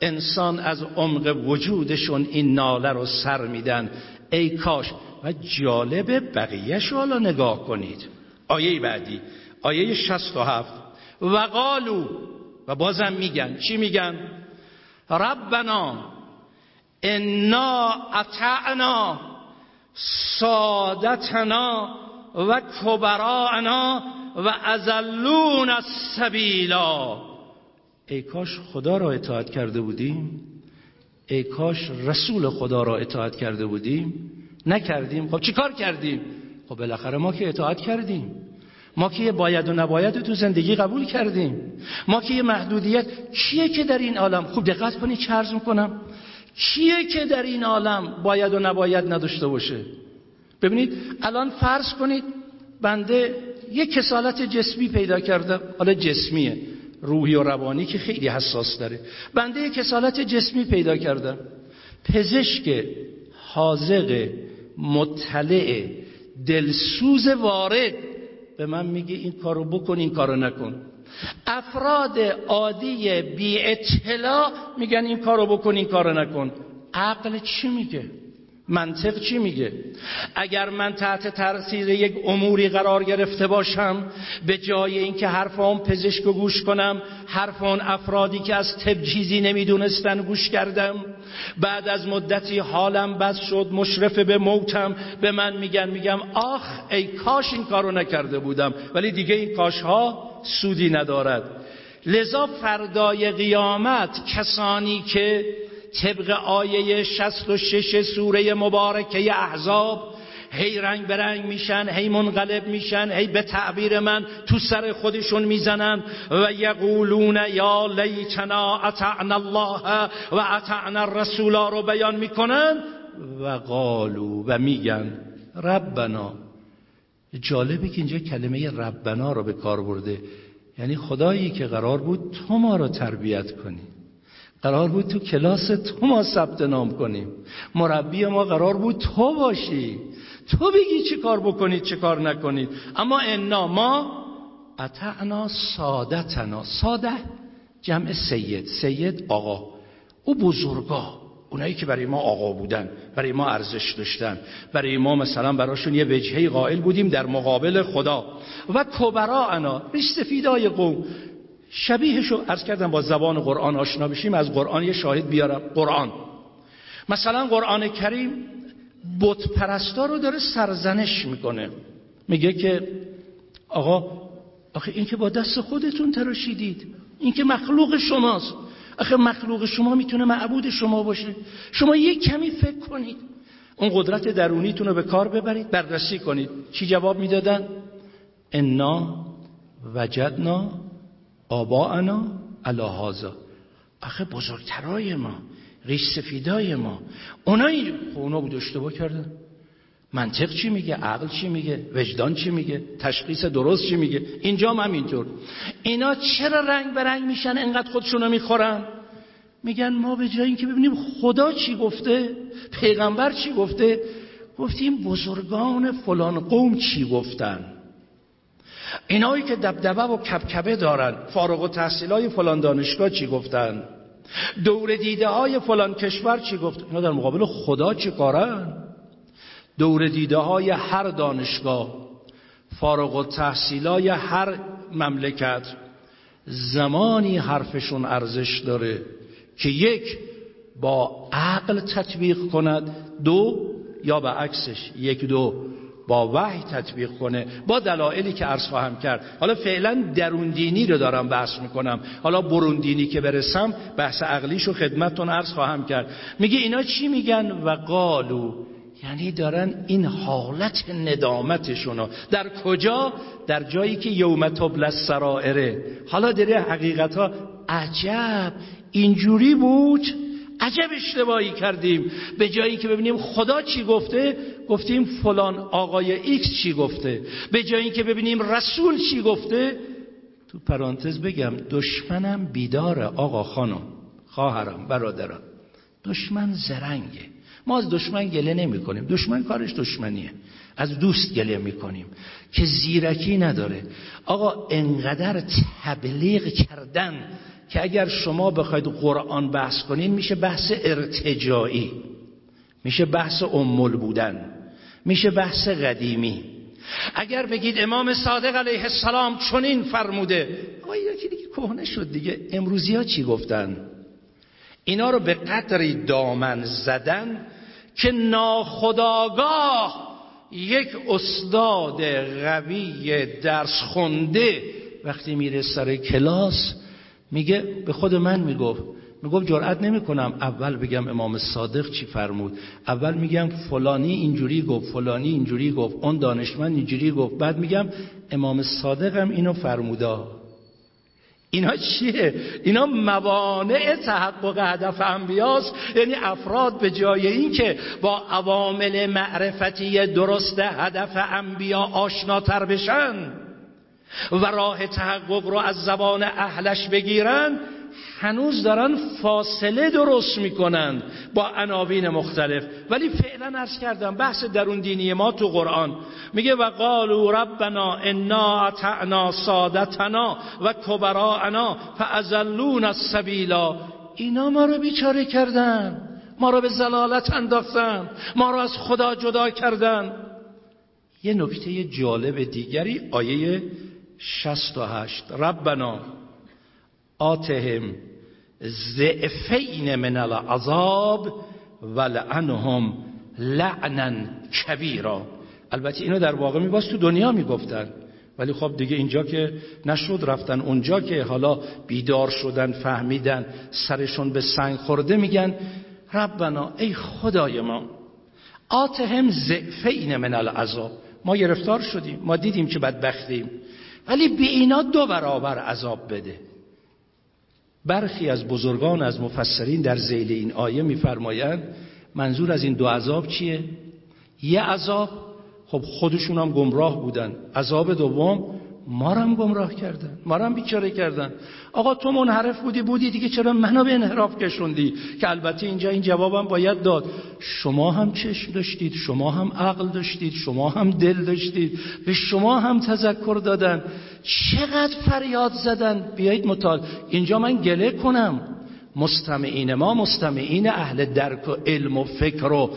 انسان از عمق وجودشون این ناله رو سر میدن. ای کاش و جالب بقیهش حالا نگاه کنید. آیه بعدی آیه 67 و قالو و بازم میگن. چی میگن؟ ربنا انا اطعنا سادتنا و کبرانا و ازلون السبیلا. ای کاش خدا را اطاعت کرده بودیم. ای کاش رسول خدا را اطاعت کرده بودیم. نکردیم. خب چی کار کردیم؟ خب بالاخره ما که اطاعت کردیم. ما که باید و نباید تو زندگی قبول کردیم. ما که یه محدودیت کیه که در این عالم خوب دقت کنید عرض می‌کنم. کیه که در این عالم باید و نباید نداشته باشه؟ ببینید الان فرض کنید بنده یه کسالت جسمی پیدا کردم. حالا جسمیه. روحی و روانی که خیلی حساس داره. بنده یه کسالت جسمی پیدا کردم. پزشک حاضق مطلع دلسوز وارد به من میگه این کارو بکن این کارو نکن. افراد عادی بی اطلاع میگن این کارو بکن این کارو نکن. عقل چی میگه؟ منطق چی میگه؟ اگر من تحت تاثیر یک اموری قرار گرفته باشم به جای اینکه حرف اون پزشک گوش کنم حرف اون افرادی که از طب چیزی نمی‌دونستن گوش کردم بعد از مدتی حالم بد شد مشرف به موتم به من میگن میگم آخ ای کاش این کارو نکرده بودم. ولی دیگه این کاش ها سودی ندارد. لذا فردای قیامت کسانی که طبق آیه 66 سوره مبارکه احزاب هی رنگ به رنگ میشن هی منقلب میشن هی به تعبیر من تو سر خودشون می‌زنن و یقولون یا لیتنا اطعنا الله و اطعنا الرسول رو بیان می‌کنن و قالو و میگن ربنا. جالبه که اینجا کلمه ربنا رو به کار برده. یعنی خدایی که قرار بود تو ما رو تربیت کنی. قرار بود تو کلاس تو ما ثبت نام کنیم. مربی ما قرار بود تو باشی. تو بگی چی کار بکنید چه کار نکنید اما انا ما اطعنا سادتنا. ساده جمع سید. سید آقا. او بزرگا. اونایی که برای ما آقا بودن برای ما ارزش داشتن برای ما مثلا براشون یه وجهه قائل بودیم در مقابل خدا. و کبرا انا ریش سفیدای قوم. شبیهشو ارز کردم با زبان قرآن آشنا بشیم از قرآن یه شاهد بیارم. قرآن. مثلا قرآن کریم بت پرستا رو داره سرزنش می‌کنه. میگه که آقا آخه این که با دست خودتون تراشیدید این که مخلوق شماست. آخه مخلوق شما می‌تونه معبود شما باشه. شما یک کمی فکر کنید. اون قدرت درونیتون رو به کار ببرید بررسی کنید. چی جواب می‌دادن؟ انا وجدنا آباءنا الهازا آخه بزرگترای ما ریش سفیدای ما. اونایی خب اونا بود اشتباه کردن. منطق چی میگه؟ عقل چی میگه؟ وجدان چی میگه؟ تشخیص درست چی میگه؟ اینجا هم همینطور. اینا چرا رنگ به رنگ میشن؟ انقدر خودشونو می‌خورن؟ میگن ما به جای اینکه ببینیم خدا چی گفته پیغمبر چی گفته گفتیم بزرگان فلان قوم چی گفتن؟ اینایی که دبدبه و کبکبه دارن. فارغ و تحصیل فلان دانشگاه چی گفتن؟ دور دیده های فلان کشور چی گفت؟ اینا در مقابل خدا چی کارن؟ دور دیده های هر دانشگاه فارغ و های هر مملکت زمانی حرفشون ارزش داره که یک با عقل تطبیق کند دو یا به عکسش یک دو. با وحی تطبیق کنه با دلایلی که عرض خواهم کرد. حالا فعلا درون دینی رو دارم بحث می‌کنم. حالا برون دینی که برسم بحث عقلیشو خدمتتون عرض خواهم کرد. میگه اینا چی میگن؟ و قالو یعنی دارن این حالت ندامتشونو. در کجا؟ در جایی که یوم تبلی السرائره حالا داره حقیقت ها عجب اینجوری بود؟ عجب اشتباهی کردیم. به جایی که ببینیم خدا چی گفته؟ گفتیم فلان آقای ایکس چی گفته؟ به جایی که ببینیم رسول چی گفته؟ تو پرانتز بگم دشمنم بیداره آقا خانم خواهرم برادرم. دشمن زرنگه. ما از دشمن گله نمی کنیم دشمن کارش دشمنیه. از دوست گله می کنیم که زیرکی نداره. آقا انقدر تبلیغ کردن که اگر شما بخواید قرآن بحث کنین میشه بحث ارتجاعی میشه بحث امول بودن میشه بحث قدیمی. اگر بگید امام صادق علیه السلام چنین فرموده آقا یکی دیگه کهنه شد دیگه. امروزی ها چی گفتن؟ اینا رو به قدری دامن زدن که ناخداگاه یک استاد قوی درس خونده وقتی میره سر کلاس میگه به خود من می‌گفت. می‌گفت جرأت نمی‌کنم اول بگم امام صادق چی فرمود. اول میگم فلانی اینجوری گفت فلانی اینجوری گفت اون دانشمند اینجوری گفت. بعد میگم امام صادق هم اینو فرمودا. اینا چیه؟ اینا موانع تحقق هدف انبیاست. یعنی افراد به جای اینکه با عوامل معرفتی درست هدف انبیا آشناتر بشن و راه تحقق رو از زبان اهلش بگیرن هنوز دارن فاصله درست می‌کنن با عناوین مختلف. ولی فعلا ارز کردم بحث درون دینی ما تو قرآن. میگه و قالو ربنا انا اطعنا سادتنا و کبراءنا فازلون السبیلا اینا ما رو بیچاره کردن. ما رو به زلالت انداختن. ما رو از خدا جدا کردن. یه نکته جالب دیگری آیه 68 ربنا آتهم زعفین من العذاب ولعنهم لعنا کبیرا. البته اینو در واقع میباز تو دنیا می‌گفتن. ولی خب دیگه اینجا که نشد رفتن اونجا که حالا بیدار شدن فهمیدن سرشون به سنگ خورده میگن. ربنا ای خدای ما آتهم زعفین من العذاب. ما گرفتار شدیم ما دیدیم که بدبختیم. ولی به اینا دو برابر عذاب بده. برخی از بزرگان از مفسرین در زیل این آیه میفرمایند منظور از این دو عذاب چیه؟ یه عذاب خب خودشون هم گمراه بودن. عذاب دوم ما هم گمراه کردن. ما هم بیچاره کردن. آقا تو منحرف بودی بودی دیگه چرا منو به انحراف کشوندی؟ که البته اینجا این جوابم باید داد. شما هم چشم داشتید شما هم عقل داشتید شما هم دل داشتید. به شما هم تذکر دادن. چقدر فریاد زدن؟ بیایید مطال اینجا من گله کنم. مستمعین ما مستمعین اهل درک و علم و فکر و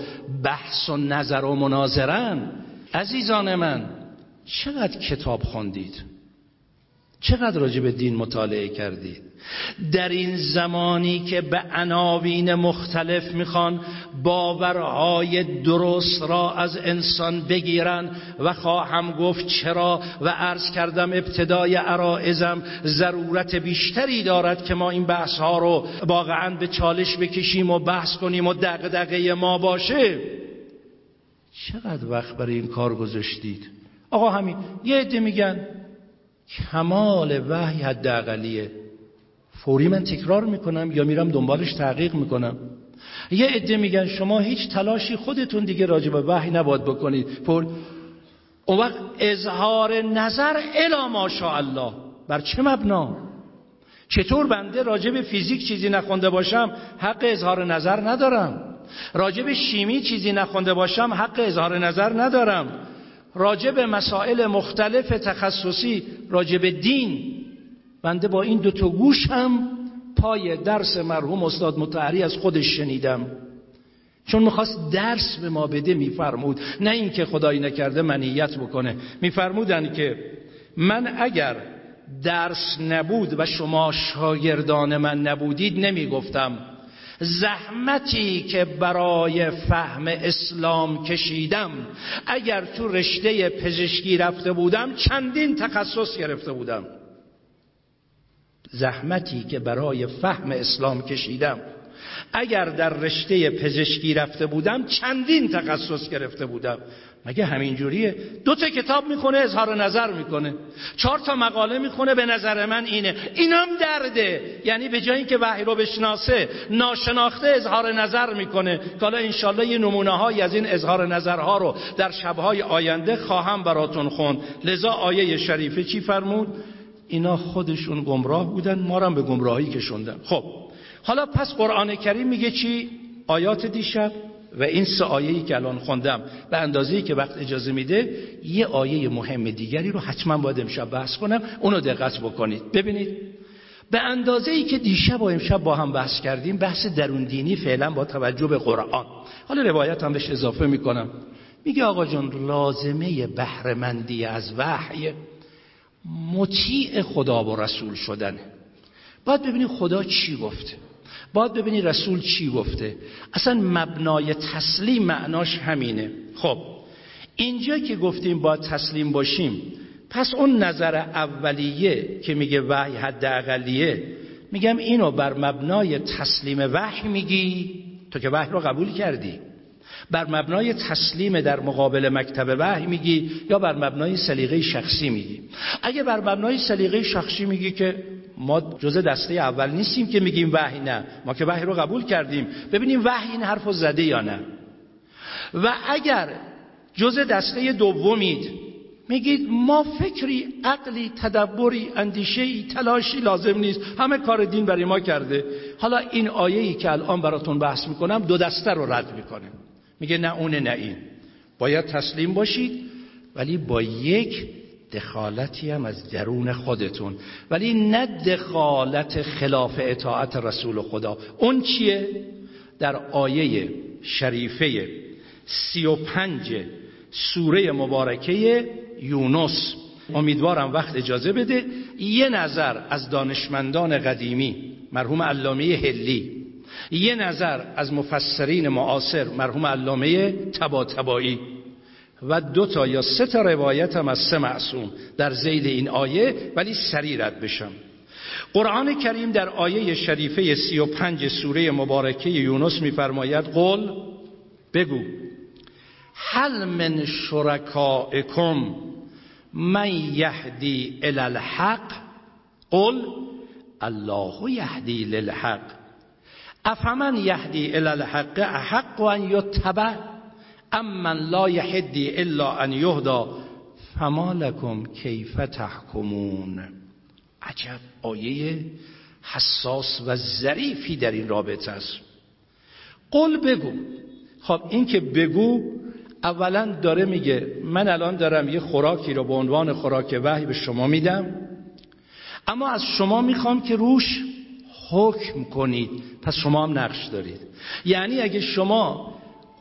بحث و نظر و مناظرن. عزیزان من چقدر کتاب خوندید چقدر راجع به دین مطالعه کردید؟ در این زمانی که به عناوین مختلف می‌خوان باورهای درست را از انسان بگیرن و خواهم گفت چرا و عرض کردم ابتدای عرائزم ضرورت بیشتری دارد که ما این بحث ها رو واقعا به چالش بکشیم و بحث کنیم و دقدقه ما باشه. چقدر وقت برای این کار گذاشتید؟ آقا همین. یه عده میگن کمال وحی حداقلیه. فوری من تکرار می‌کنم یا میرم دنبالش تحقیق می‌کنم. یه عده میگن شما هیچ تلاشی خودتون دیگه راجع به وحی نباید بکنید. فور اون وقت اظهار نظر الا ماشاءالله. بر چه مبنا؟ چطور بنده راجع به فیزیک چیزی نخونده باشم حق اظهار نظر ندارم. راجع به شیمی چیزی نخونده باشم حق اظهار نظر ندارم. راجع به مسائل مختلف تخصصی راجع به دین. بنده با این دو تا گوش هم پای درس مرحوم استاد متحری از خودش شنیدم. چون می‌خواست درس به ما بده میفرمود نه اینکه خدایی نکرده منیت بکنه. میفرمودن که من اگر درس نبود و شما شاگردان من نبودید نمی‌گفتم. زحمتی که برای فهم اسلام کشیدم. اگر تو رشته پزشکی رفته بودم چندین تخصص گرفته بودم. زحمتی که برای فهم اسلام کشیدم. اگر در رشته پزشکی رفته بودم چندین تخصص گرفته بودم. مگه همین جوریه دو تا کتاب می‌خونه اظهار نظر می‌کنه. چهار تا مقاله می‌خونه به نظر من اینه. اینم درده. یعنی به جای اینکه وحی رو بشناسه ناشناخته اظهار نظر می‌کنه. حالا انشالله یه نمونه های از این اظهار نظرها رو در شبهای آینده خواهم براتون خوند. لذا آیه شریفه چی فرمود؟ اینا خودشون گمراه بودن ما به گمراهی کشوندن. خب حالا پس قرآن کریم میگه چی؟ آیات دیشب. و این سه آیه‌ای که الان خوندم به اندازه‌ای که وقت اجازه میده یه آیه مهم دیگری رو حتما باید امشب بحث کنم. اونو دقت بکنید. ببینید به اندازه‌ای که دیشب و امشب با هم بحث کردیم بحث درون دینی فعلا با توجه به قرآن. حالا روایت هم بهش اضافه می‌کنم. میگه آقا جان لازمه بهرهمندی از وحی مطیع خدا و رسول شدنه باید ببینید خدا چی گفته. باید ببینی رسول چی گفته. اصلا مبنای تسلیم معناش همینه. خب اینجا که گفتیم با تسلیم باشیم پس اون نظر اولیه که میگه وحی حد اقلیه میگم اینو بر مبنای تسلیم وحی میگی. تو که وحی رو قبول کردی. بر مبنای تسلیم در مقابل مکتب وحی میگی یا بر مبنای سلیقه شخصی میگی؟ اگه بر مبنای سلیقه شخصی میگی که ما جز دسته اول نیستیم که میگیم وحی نه ما که وحی رو قبول کردیم. ببینیم وحی این حرف رو زده یا نه. و اگر جز دسته دومید میگید ما فکری عقلی تدبری اندیشه تلاشی لازم نیست. همه کار دین برای ما کرده. حالا این آیه ای که الان براتون بحث می‌کنم دو دسته رو رد می‌کنه. میگه نه اونه نه این. باید تسلیم باشید ولی با یک دخالتی هم از درون خودتون. ولی نه دخالت خلاف اطاعت رسول خدا. اون چیه؟ در آیه شریفه سی و پنج سوره مبارکه یونس. امیدوارم وقت اجازه بده. یه نظر از دانشمندان قدیمی مرحوم علامه هلی. یه نظر از مفسرین معاصر مرحوم علامه تبا تبایی و دو تا یا سه تا روایت هم از سه معصوم در زیل این آیه ولی سریع رد بشم. قرآن کریم در آیه شریفه سی و پنج سوره مبارکه یونس میفرماید قول بگو هل من شرکائکم من یهدی الالحق قل الله یهدی للحق. افمن یهدی الالحق احق ان یتبع اما لا یهدی الا ان یهدا فما لکم کیف تحکمون عجب. آیه حساس و ظریفی در این رابطه است. قل بگو. خب این که بگو اولا داره میگه من الان دارم یه خوراکی رو به عنوان خوراک وحی به شما میدم اما از شما می‌خوام که روش حکم کنید پس شما هم نقش دارید. یعنی اگه شما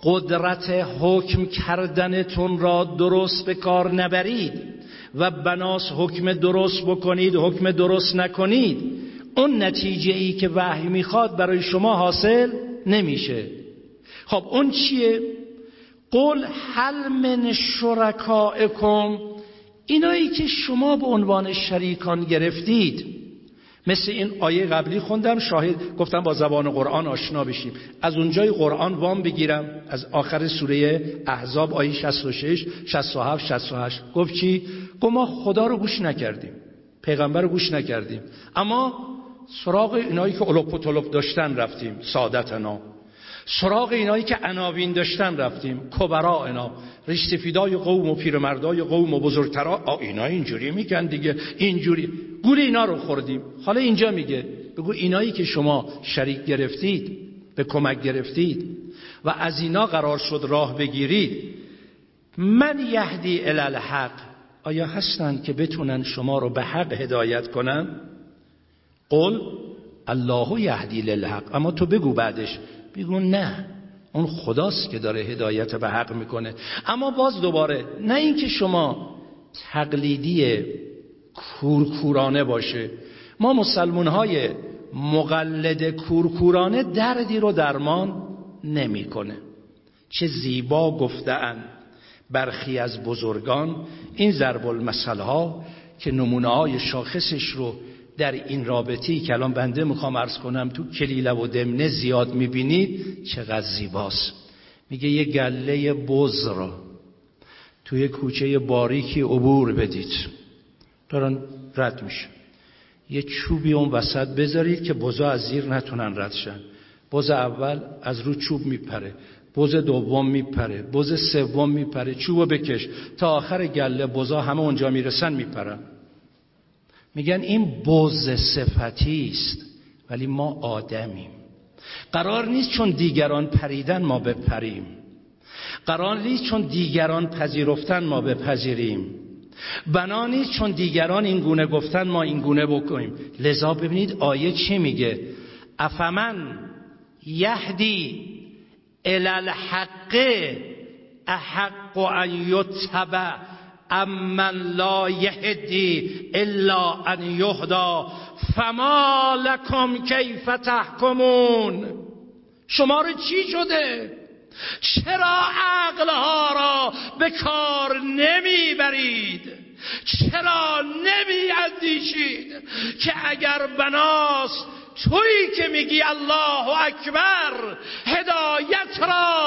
قدرت حکم کردنتون را درست به کار نبرید و بناس حکم درست بکنید حکم درست نکنید اون نتیجه ای که وحی می‌خواد برای شما حاصل نمیشه. خب اون چیه؟ قل هل من شرکائکم. اینایی که شما به عنوان شریکان گرفتید مثل این آیه قبلی خوندم شاهد گفتم با زبان قرآن آشنا بشیم. از اونجای قرآن وام بگیرم. از آخر سوره احزاب آیه 66 67 68 گفت چی؟ گفت ما خدا رو گوش نکردیم. پیغمبر رو گوش نکردیم. اما سراغ اینایی که الوپ و داشتن رفتیم سادتنا. سراغ اینایی که عناوین داشتن رفتیم. کبرا اینا ریشتفیدای قوم و پیرمردای قوم و بزرگترا. آ اینا اینجوری میگن دیگه. اینجوری. گول اینا رو خوردیم. حالا اینجا میگه. بگو اینایی که شما شریک گرفتید به کمک گرفتید و از اینا قرار شد راه بگیرید. من یهدی الالحق آیا هستن که بتونن شما رو به حق هدایت کنن؟ قل الله یهدی للحق. اما تو بگو بعدش. بگو نه. اون خداست که داره هدایت به حق می‌کنه. اما باز دوباره نه اینکه شما تقلیدی کورکورانه باشه. ما مسلمون های مقلد کورکورانه دردی رو درمان نمی‌کنه. چه زیبا گفتن برخی از بزرگان این ضرب المثل ها که نمونه های شاخصش رو در این رابطی که الان بنده می‌خوام ارز کنم تو کلیله و دمنه زیاد می‌بینید چقدر زیباست. میگه یه گله بز را توی کوچه باریکی عبور بدید. دارن رد میشه. یه چوبی اون وسط بذارید که بزا از زیر نتونن رد شن. بز اول از رو چوب میپره. بز دوم میپره. بز سوم میپره. چوب بکش. تا آخر گله بزا همه اونجا می‌رسن میپرن. میگن این بز صفتی است ولی ما آدمیم. قرار نیست چون دیگران پریدن ما بپریم. قرار نیست چون دیگران پذیرفتن ما بپذیریم. بنا نیست چون دیگران این گونه گفتن ما این گونه بکنیم. لذا ببینید آیه چی میگه؟ افمن یهدی الالحق احق ان یتبع. امن لا یهدی الا ان یهدا فما لکم کیف تحکمون شما رو چی شده؟ چرا عقلها را به کار نمی‌برید؟ چرا نمی اندیشید که اگر بناست تویی که میگی الله اکبر هدایت را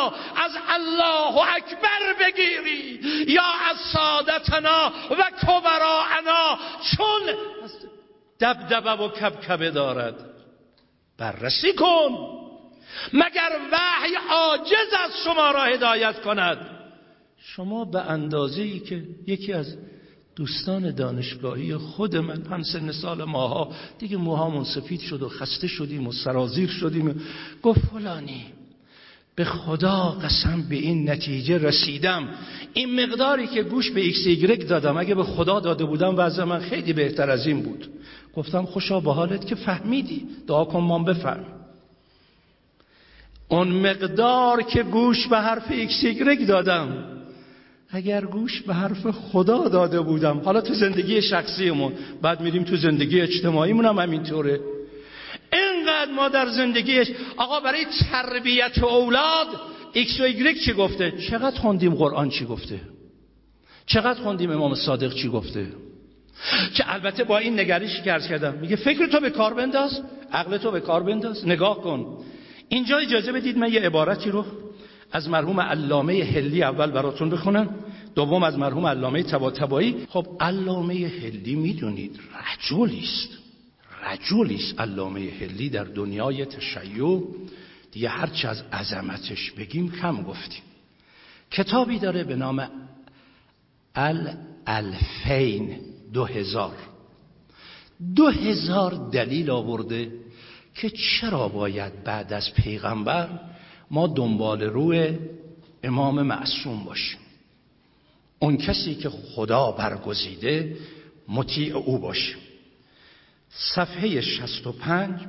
الله اکبر بگیری. یا از سادتنا و کبراعنا چون دبدبه و کبکبه دارد. بررسی کن. مگر وحی عاجز از شما را هدایت کند؟ شما به اندازه ای که یکی از دوستان دانشگاهی خود من هم سن سال ماها دیگه موهامون سفید شد و خسته شدیم و سرازیر شدیم. گفت فلانی. به خدا قسم به این نتیجه رسیدم. این مقداری که گوش به ایکس ایگرگ دادم اگه به خدا داده بودم وضع من خیلی بهتر از این بود. گفتم خوشا به حالت که فهمیدی. دعا کن ما بفهمیم اون مقدار که گوش به حرف ایکس ایگرگ دادم اگر گوش به حرف خدا داده بودم حالا تو زندگی شخصیمون بعد میریم تو زندگی اجتماعیمون هم همینطوره. اینقدر ما در زندگیش آقا برای تربیت اولاد ایکس و ایگرگ چی گفته؟ چقدر خوندیم قرآن چی گفته؟ چقدر خوندیم امام صادق چی گفته؟ که البته با این نگرشی که کردم میگه فکر تو به کار بنداز عقل تو به کار بنداز نگاه کن. اینجا اجازه بدید من یه عبارتی رو از مرحوم علامه حلی اول براتون بخونم. دوم از مرحوم علامه طباطبایی خب علامه حلی می‌دونید رجولی است رجولی است علامه هلی در دنیای تشیع. دیگه هرچی از عظمتش بگیم کم گفتیم. کتابی داره به نام الفین دو هزار دو هزار دلیل آورده که چرا باید بعد از پیغمبر ما دنبال روی امام معصوم باشیم. اون کسی که خدا برگزیده مطیع او باشیم. صفحه 65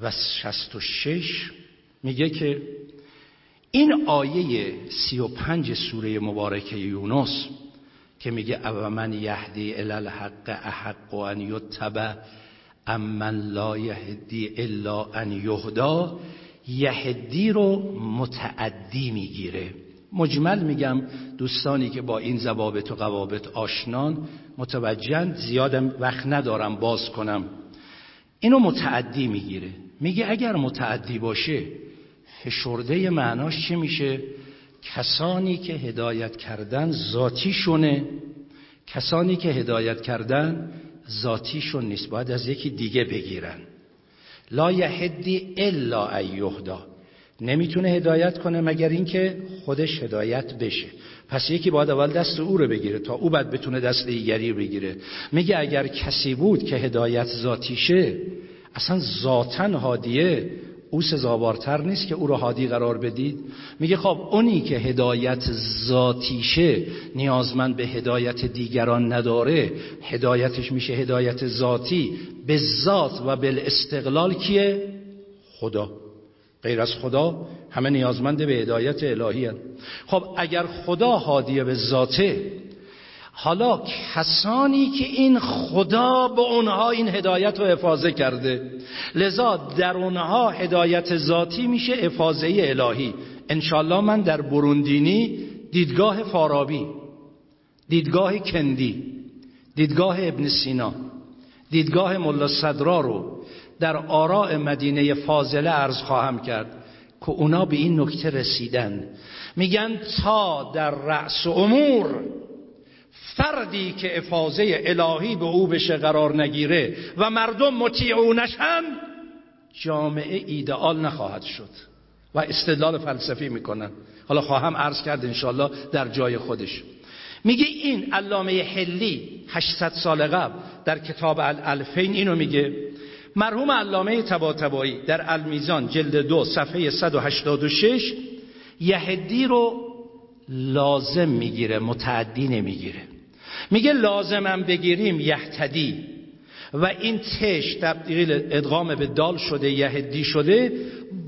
و 66 میگه که این آیه 35 سوره مبارکه یونس که میگه او من یهدی الالحق احق و ان یتبع امن لا یهدی الا ان یهدا یهدی رو متعدی می‌گیره. مجمل میگم دوستانی که با این زبابت و قوابت آشنان متوجهن زیادم وقت ندارم باز کنم. اینو متعدی می‌گیره. میگه اگر متعدی باشه فشرده معناش چه میشه؟ کسانی که هدایت کردن ذاتیشونه. کسانی که هدایت کردن ذاتیشون نیست. باید از یکی دیگه بگیرن. لا یهدی الا ایهدا. نمی‌تونه هدایت کنه مگر اینکه خودش هدایت بشه. پس یکی باید اول دست او رو بگیره تا او بعد بتونه دست دیگری بگیره. میگه اگر کسی بود که هدایت ذاتیشه اصلا ذاتن هادیه او سزاوارتر نیست که او رو هادی قرار بدید؟ میگه خب اونی که هدایت ذاتیشه نیازمند به هدایت دیگران نداره. هدایتش میشه هدایت ذاتی. به ذات و به استقلال کیه؟ خدا. غیر از خدا همه نیازمند به هدایت الهی هن. خب اگر خدا هادی به ذاته حالا کسانی که این خدا به اونها این هدایت رو افاظه کرده لذا در اونها هدایت ذاتی میشه افاظه الهی انشالله من در بروندینی دیدگاه فارابی دیدگاه کندی دیدگاه ابن سینا دیدگاه ملا صدرا رو در آراء مدینه فاضله عرض خواهم کرد که اونا به این نکته رسیدن. میگن تا در رأس امور فردی که افاظه الهی به او بشه قرار نگیره و مردم مطیعونشن جامعه ایدئال نخواهد شد و استدلال فلسفی می‌کنن. حالا خواهم عرض کرد انشالله در جای خودش. میگه این علامه حلی 800 سال قبل در کتاب الالفین اینو میگه. مرحوم علامه تباتبایی در المیزان جلد دو صفحه 186 یهدی رو لازم می‌گیره متعدی نمی‌گیره. میگه لازمم بگیریم یهتدی. و این تش تبدیل ادغام به دال شده یهدی شده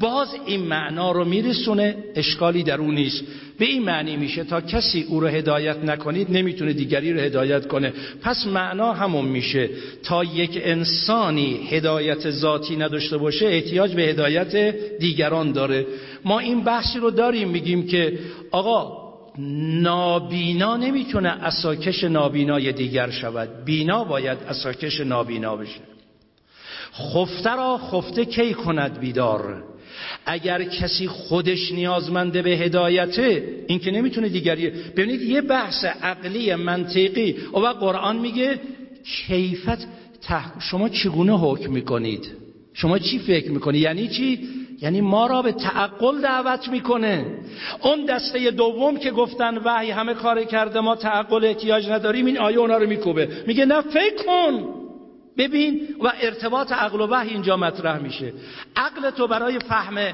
باز این معنا رو میرسونه اشکالی در اون نیست. به این معنی میشه تا کسی او رو هدایت نکنید نمی‌تونه دیگری رو هدایت کنه. پس معنا همون میشه. تا یک انسانی هدایت ذاتی نداشته باشه احتیاج به هدایت دیگران داره. ما این بحثی رو داریم میگیم که آقا نابینا نمی‌تونه اساکش نابینای دیگر شود. بینا باید اساکش نابینا بشه. خفته را خفته کی کند بیدار؟ اگر کسی خودش نیازمنده به هدایته این که نمی‌تونه دیگری ببینید یه بحث عقلی منطقی و قرآن میگه کیفت شما چگونه حکم می‌کنید؟ شما چی فکر می‌کنید یعنی چی؟ یعنی ما را به تعقل دعوت می‌کنه. اون دسته دوم که گفتن وحی همه کار کرده ما تعقل احتیاج نداریم این آیه اونا رو میکوبه. میگه نه فکر کن. ببین و ارتباط عقل و وحی اینجا مطرح میشه. عقل تو برای فهم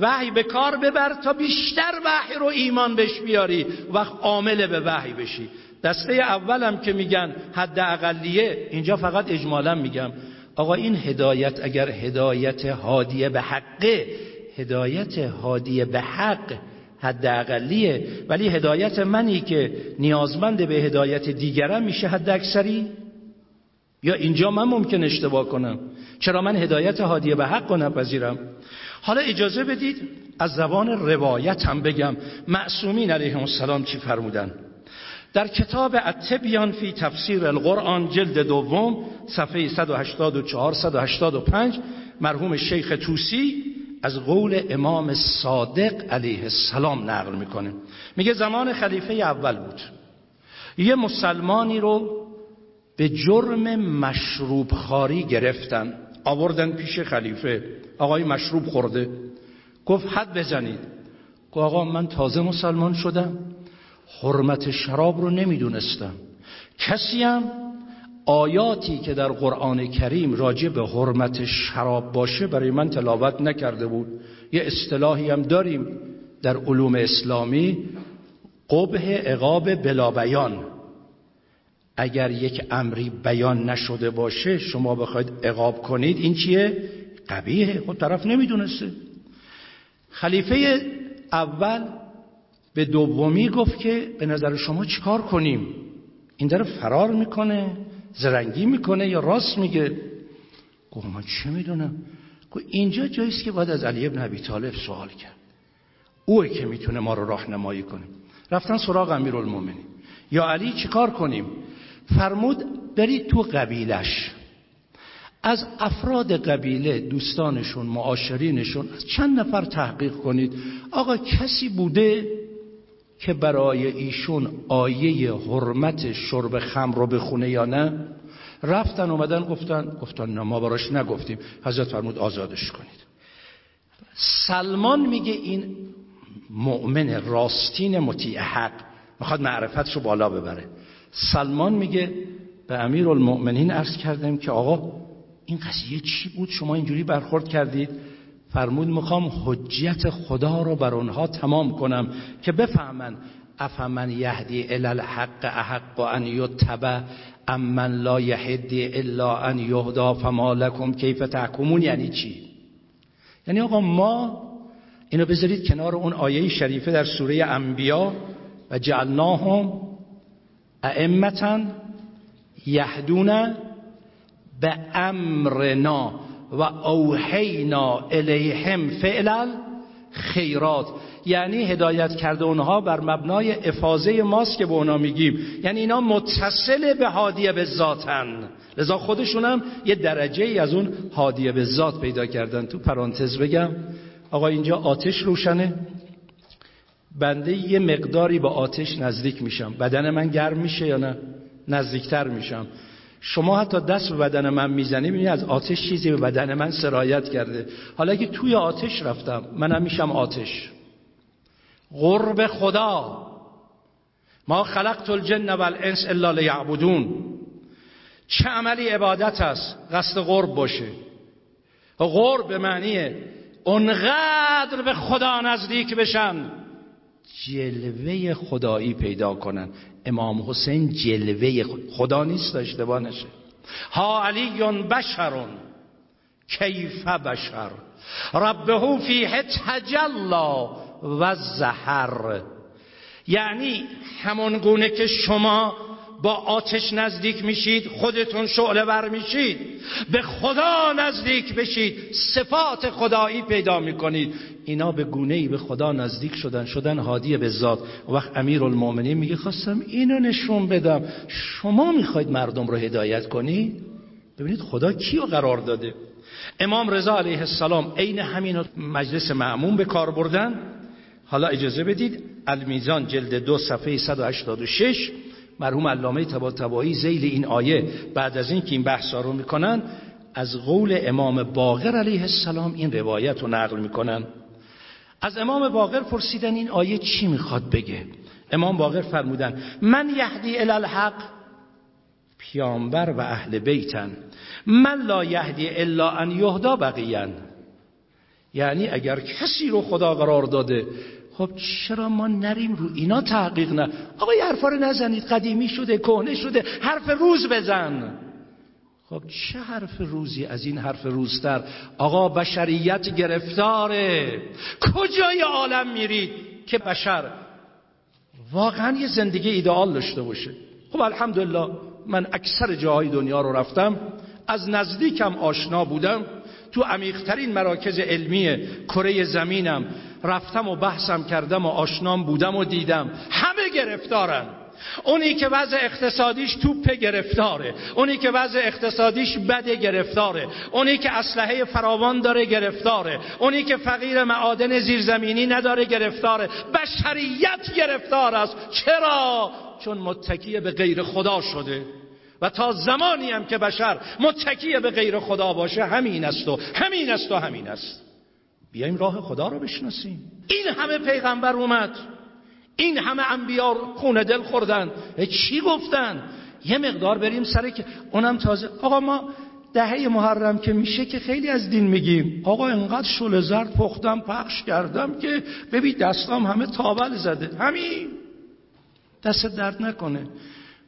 وحی به کار ببر تا بیشتر وحی رو ایمان بش بیاری و عامل به وحی بشی. دسته اولم که میگن حد اقلیه اینجا فقط اجمالا میگم. آقا این هدایت اگر هدایت هادیه به حقه هدایت هادیه به حق حد اقلیه ولی هدایت منی که نیازمند به هدایت دیگرم میشه حد اکثری یا اینجا من ممکن اشتباه کنم؟ چرا من هدایت هادیه به حق نپذیرم؟ حالا اجازه بدید از زبان روایت هم بگم. معصومین علیهم السلام چی فرمودن؟ در کتاب التبیان فی تفسیر القرآن جلد دوم صفحه 184 185 مرحوم شیخ توسی از قول امام صادق علیه السلام نقل می‌کنه. میگه زمان خلیفه اول بود. یه مسلمانی رو به جرم مشروب خاری گرفتن. آوردن پیش خلیفه. آقای مشروب خورده. گفت حد بزنید. گفت آقا من تازه مسلمان شدم. حرمت شراب رو نمی‌دونستم. کسی هم آیاتی که در قرآن کریم راجع به حرمت شراب باشه برای من تلاوت نکرده بود. یه اصطلاحی هم داریم در علوم اسلامی قبه عقاب بلا بیان. اگر یک امری بیان نشده باشه شما بخواید عقاب کنید این چیه؟ قبیه خود طرف نمی‌دونسته. خلیفه اول به دومی گفت که به نظر شما چیکار کنیم؟ این داره فرار می‌کنه زرنگی می‌کنه یا راست میگه؟ گفت من چه می‌دونم؟ گفت اینجا جاییست که باید از علی ابن ابی طالب سوال کرد. اوه که می‌تونه ما رو راهنمایی کنه. رفتن سراغ امیرالمومنین. یا علی چیکار کنیم؟ فرمود برید تو قبیلش. از افراد قبیله دوستانشون معاشرینشون چند نفر تحقیق کنید. آقا کسی بوده که برای ایشون آیه حرمت شرب خمر رو بخونه یا نه رفتن اومدن گفتن گفتن نه ما براش نگفتیم. حضرت فرمود آزادش کنید. سلمان میگه این مؤمن راستین مطیع حق. می‌خواد معرفتشو بالا ببره. سلمان میگه به امیر المؤمنین عرض کردم که آقا این قضیه چی بود؟ شما اینجوری برخورد کردید. فرمود می‌خوام حجیت خدا رو بر اونها تمام کنم که بفهمن افمن یهدی الالحق احق ان یتبع امن لا یهدی الا ان یهدا فما لکم کیف تحکمون؟ یعنی چی؟ یعنی آقا ما اینو بذارید کنار اون آیه شریفه در سوره انبیا و جعلناهم ائمتا یهدون به امرنا. و اوحینا الیهم فعلا خیرات یعنی هدایت کرده اونها بر مبنای افاظه ماست که به اونا میگیم. یعنی اینا متصل به هادیه به ذاتن. لذا خودشونم یه درجه ای از اون هادیه به ذات پیدا کردن. تو پرانتز بگم. آقا اینجا آتش روشنه. بنده یه مقداری با آتش نزدیک میشم. بدن من گرم میشه یا نه؟ نزدیکتر میشم. شما حتی دست به بدن من می‌زنی می‌بینی از آتش چیزی به بدن من سرایت کرده. حالا اگه توی آتش رفتم منم میشم آتش. قرب خدا. ما خلقت الجن والانس الا لیعبدون. چه عملی عبادت است؟ قصد قرب باشه. قرب به معنیه اونقدر به خدا نزدیک بشن. جلوه خدایی پیدا کنن. امام حسین جلوه خدا نیست اشتباه نشه. ها علی بشرون. کیف بشر. ربه فیه تجلا و زهر یعنی همون گونه که شما با آتش نزدیک میشید خودتون شعله ور میشید. به خدا نزدیک بشید صفات خدایی پیدا می‌کنید. اینا به گونه ای به خدا نزدیک شدن شدن هادی به ذات. وقت امیر المومنین میگه خواستم اینو نشون بدم. شما می‌خواید مردم رو هدایت کنید ببینید خدا کیو قرار داده. امام رضا علیه السلام عین همین مجلس معموم به کار بردن. حالا اجازه بدید المیزان جلد دو صفحه 186 مرحوم علامه طباطبایی زیل این آیه بعد از این که این بحثا رو می‌کنن از قول امام باقر علیه السلام این روایت رو نقل می‌کنن. از امام باقر پرسیدن این آیه چی می‌خواد بگه؟ امام باقر فرمودن من یهدی الالحق پیامبر و اهل بیتن من لا یهدی الا ان یهدا بقیان. یعنی اگر کسی رو خدا قرار داده خب چرا ما نریم رو اینا تحقیق نه؟ آقا یه حرفا رو نزنید. قدیمی شده کهنه شده. حرف روز بزن. خب چه حرف روزی از این حرف روزتر؟ آقا بشریت گرفتاره. کجای عالم میرید که بشر واقعا یه زندگی ایدئال داشته باشه؟ خب الحمدلله من اکثر جاهای دنیا رو رفتم. از نزدیکم آشنا بودم. تو عمیقترین مراکز علمی کره زمینم. رفتم و بحثم کردم و آشنام بودم و دیدم. همه گرفتارن. اونی که وضع اقتصادیش توپ گرفتاره. اونی که وضع اقتصادیش بد گرفتاره. اونی که اسلحه فراوان داره گرفتاره. اونی که فقیر معادن زیرزمینی نداره گرفتاره. بشریت گرفتار است. چرا؟ چون متکی به غیر خدا شده. و تا زمانی هم که بشر متکی به غیر خدا باشه همین است و همین است و همین است. بیایم راه خدا رو بشناسیم. این همه پیغمبر اومد. این همه انبیا خونه دل خوردن. چی گفتن؟ یه مقدار بریم سر که اونم تازه آقا ما دهه محرم که میشه که خیلی از دین میگیم. آقا انقدر شل زرد پختم پخش کردم که ببین دستام همه تاول زده. همین. دست درد نکنه.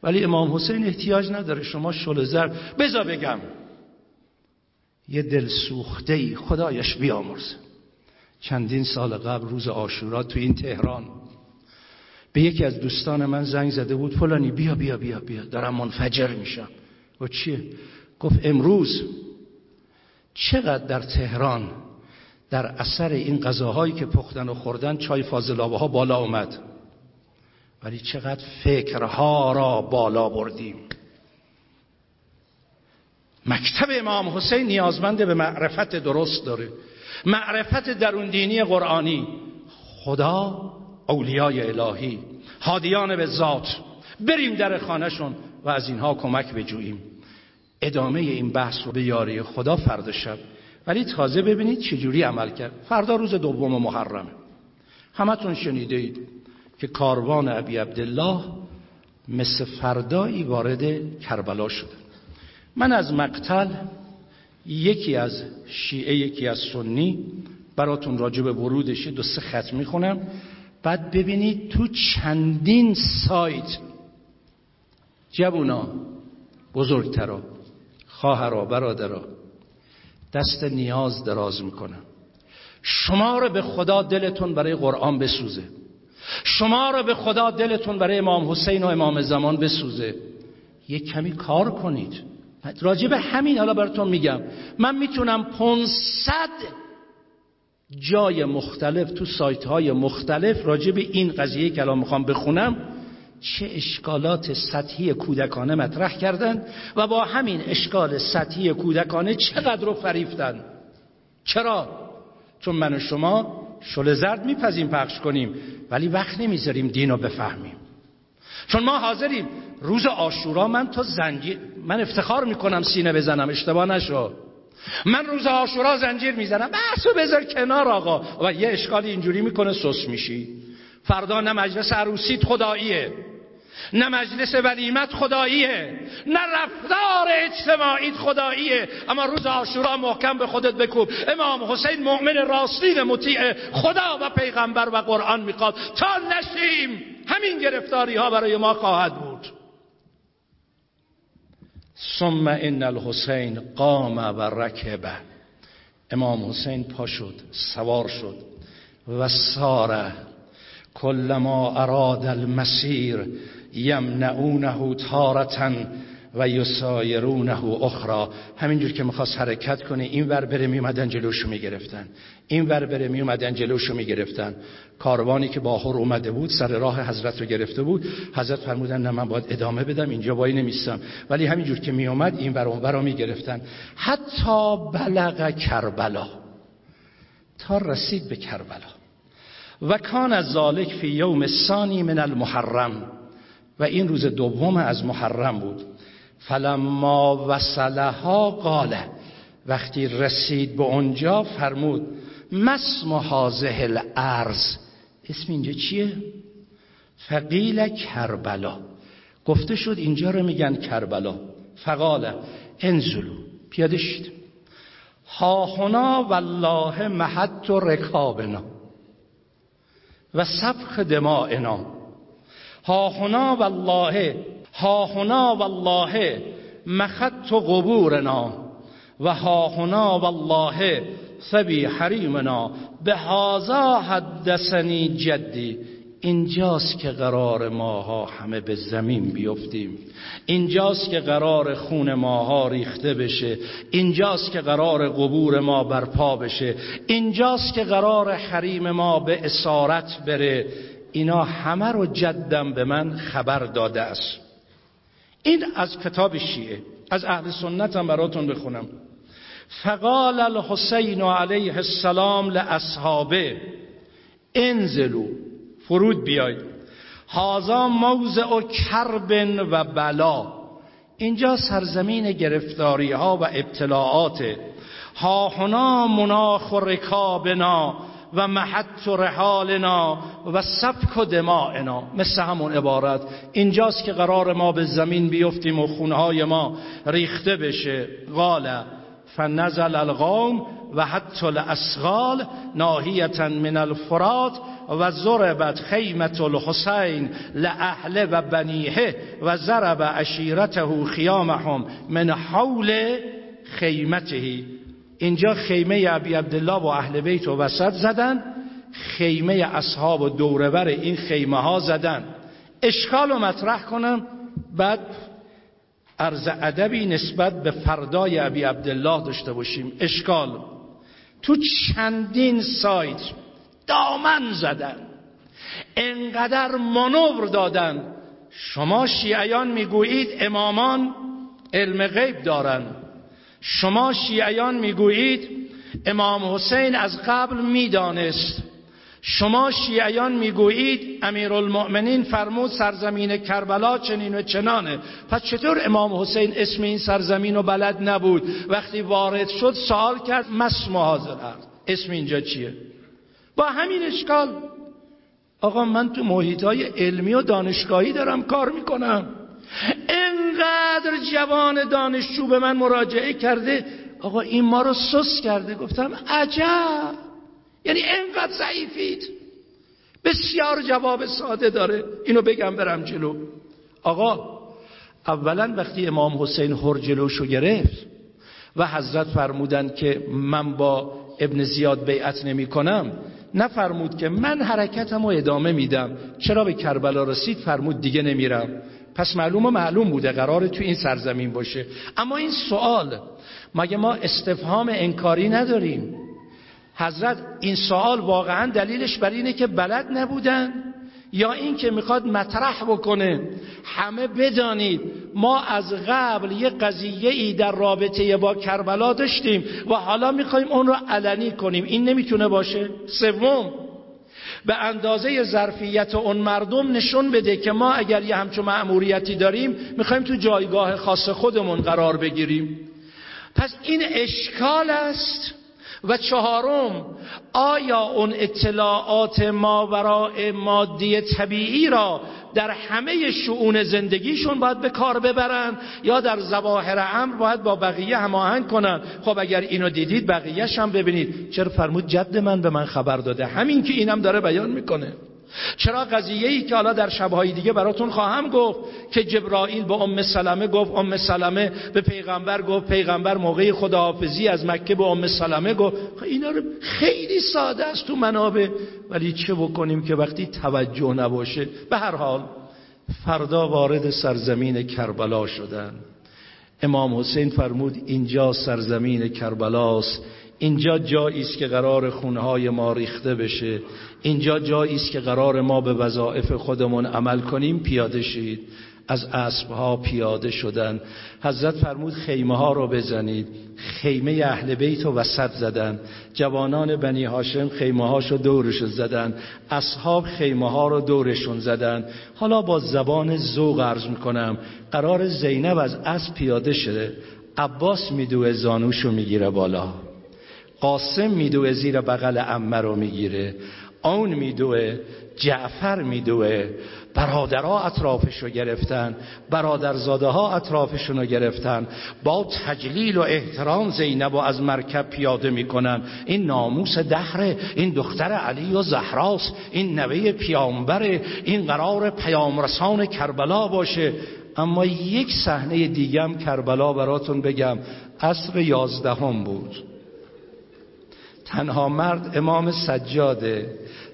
ولی امام حسین احتیاج نداره شما شل زرد. بزا بگم. یه دل سوخته ای خدایش بیامرزه. چندین سال قبل روز آشورا تو این تهران. به یکی از دوستان من زنگ زده بود فلانی بیا بیا بیا بیا دارم منفجر میشم. و چیه؟ گفت امروز چقدر در تهران در اثر این غذاهایی که پختن و خوردن چای فاضلابه ها بالا اومد. ولی چقدر فکرها را بالا بردیم. مکتب امام حسین نیازمند به معرفت درست داره. معرفت درون دینی قرآنی. خدا اولیای الهی هادیان به ذات. بریم در خانهشون و از اینها کمک بجوییم. ادامه این بحث رو به یاری خدا فردا شب. ولی تازه ببینید چجوری عمل کرد. فردا روز دوم محرمه. همتون شنیده اید که کاروان ابی عبدالله مثل فردایی وارد کربلا شده. من از مقتل یکی از شیعه یکی از سنی براتون راجع به دو سه خط می‌خونم. بعد ببینید تو چندین سایت جوونا بزرگترا خواهرا برادرا دست نیاز دراز می‌کنم شما رو به خدا دلتون برای قرآن بسوزه. شما رو به خدا دلتون برای امام حسین و امام زمان بسوزه. یک کمی کار کنید. راجع به همین حالا براتون میگم. من می‌تونم 500 جای مختلف تو سایت های مختلف راجع به این قضیه که الان می‌خوام بخونم چه اشکالات سطحی کودکانه مطرح کردن و با همین اشکال سطحی کودکانه چقدر رو فریفتن؟ چرا؟ چون من و شما شل زرد میپذیم پخش کنیم ولی وقت نمی‌ذاریم دین رو بفهمیم. چون ما حاضریم روز آشورا من تا زنجیر من افتخار می‌کنم سینه بزنم. اشتباه نشو. من روز آشورا زنجیر می‌زنم. بحثو بذار کنار آقا. و یه اشکالی اینجوری می‌کنه سس میشی. فردا نه مجلس عروسیت خداییه. نه مجلس ولیمت خداییه. نه رفتار اجتماعیت خداییه. اما روز آشورا محکم به خودت بکوب. امام حسین مؤمن راستین مطیع خدا و پیغمبر و قرآن می‌خواد. تا نشیم همین گرفتاری ها برای ما خواهد بود. ثم ان الحسین قام و رکبه امام حسین پا شد سوار شد و ساره کلما اراد المسیر یمنعونه تارتن و یسایرونه اخرى همینجور که می‌خواست حرکت کنه این ور بره میومدن جلوشو می‌گرفتن. این ور بره میومدن جلوشو می‌گرفتن. کاروانی که باهر اومده بود سر راه حضرت رو گرفته بود. حضرت فرمودن نه من باید ادامه بدم اینجا وای نمیستم. ولی همینجور که میومد این ور اون ور می‌گرفتن. حتی بلغ کربلا. تا رسید به کربلا. و کان از ذالک فی یوم ثانی من المحرم. و این روز دوم از محرم بود. فلما وصلها قاله وقتی رسید به اونجا فرمود مسم حاضه الارض. اسم اینجا چیه؟ فقیل کربلا. گفته شد اینجا رو میگن کربلا. فقاله انزلو پیاده شد. ها هنا والله محد و رکابنا. و سفخ دمائنا ها هنا والله ها هنا والله مخط قبورنا و ها هنا والله سبی حریمنا. به هازا حدثنی جدی اینجاست که قرار ماها همه به زمین بیفتیم. اینجاست که قرار خون ماها ریخته بشه. اینجاست که قرار قبور ما برپا بشه. اینجاست که قرار حریم ما به اسارت بره. اینا همه رو جدم به من خبر داده است. این از کتاب شیعه از اهل سنت هم براتون بخونم. فقال الحسین علیه السلام لاصحابه انزلو فرود بیاید هازا موضع کرب و بلا. اینجا سرزمین گرفتاری ها و ابتلاعات. ها هنا مناخ و رکابنا. و محط و رحالنا و سبک و دماعنا. مثل همون عبارت. اینجاست که قرار ما به زمین بیفتیم و خونهای ما ریخته بشه. قال فنزل القوم و حتی الاسغال ناهیتا من الفرات و ضربت خیمت الحسین لأهل و بنیه و ضرب عشیرته خیامهم من حول خیمته. اینجا خیمه ابی عبدالله و اهل بیت و وسط زدن خیمه اصحاب و دوربر این خیمه ها زدن. اشکال رو مطرح کنم بعد عرض ادبی نسبت به فردای ابی عبدالله داشته باشیم. اشکال تو چندین سایت دامن زدن انقدر منور دادن. شما شیعیان می‌گویید امامان علم غیب دارن. شما شیعیان می‌گویید امام حسین از قبل می‌دانست. شما شیعیان می‌گویید امیرالمؤمنین فرمود سرزمین کربلا چنین و چنانه. پس چطور امام حسین اسم این سرزمین و بلد نبود؟ وقتی وارد شد سوال کرد مسمو حاضر اسم اینجا چیه؟ با همین اشکال آقا من تو محیط علمی و دانشگاهی دارم کار می‌کنم. انقدر جوان دانشجو به من مراجعه کرده آقا این ما رو سس کرده. گفتم عجب. یعنی انقدر ضعیفید. بسیار جواب ساده داره. اینو بگم برم جلو. آقا اولا وقتی امام حسین هر جلوشو گرفت و حضرت فرمودن که من با ابن زیاد بیعت نمی کنم نفرمود که من حرکتم رو ادامه میدم. چرا به کربلا رسید؟ فرمود دیگه نمیرم. پس معلوم و معلوم بوده قرار تو این سرزمین باشه. اما این سوال مگه ما استفهام انکاری نداریم؟ حضرت این سوال واقعا دلیلش بر اینه که بلد نبودن یا این که می‌خواد مطرح بکنه. همه بدانید ما از قبل یه قضیه ای در رابطه با کربلا داشتیم و حالا می‌خوایم اون رو علنی کنیم. این نمی‌تونه باشه؟ سوم به اندازه ظرفیت اون مردم نشون بده که ما اگر یه همچون معموریتی داریم می‌خوایم تو جایگاه خاص خودمون قرار بگیریم. پس این اشکال است و چهارم آیا اون اطلاعات ماورای مادی طبیعی را در همه شعون زندگیشون باید به کار ببرن یا در زواهر امر باید با بقیه هماهنگ کنن؟ خب اگر اینو دیدید بقیهش هم ببینید. چرا فرمود جد من به من خبر داده؟ همین که اینم داره بیان می‌کنه. چرا قضیه ای که حالا در شبهای دیگه براتون خواهم گفت که جبرائیل به ام سلمه گفت ام سلمه به پیغمبر گفت پیغمبر موقع خداحافظی از مکه به ام سلمه گفت. خب اینا رو خیلی ساده است تو منابع. ولی چه بکنیم که وقتی توجه نباشه؟ به هر حال فردا وارد سرزمین کربلا شدن. امام حسین فرمود اینجا سرزمین کربلاست. اینجا جایی است که قرار خونهای ما ریخته بشه. اینجا جایی است که قرار ما به وظایف خودمون عمل کنیم پیاده شید. از اسبها پیاده شدن. حضرت فرمود خیمه ها رو بزنید. خیمه اهل بیت رو وسط زدن. جوانان بنی هاشم خیمه هاشو دورش زدن. اصحاب خیمه ها رو دورشون زدن. حالا با زبان زوغ عرض می‌کنم قرار زینب از اسب پیاده شده عباس میدوه زانوشو می‌گیره بالا. قاسم میدوه زیر بغل امه رو می‌گیره. آن میدوه جعفر میدوه. برادرها اطرافش رو گرفتن. برادرزاده ها اطرافشون رو گرفتن. با تجلیل و احترام زینب و از مرکب پیاده می‌کنن. این ناموس دهره این دختر علی و زهراست این نوه پیامبره این قرار پیامرسان کربلا باشه. اما یک صحنه دیگم کربلا براتون بگم. عصر یازدهم بود. تنها مرد امام سجاده.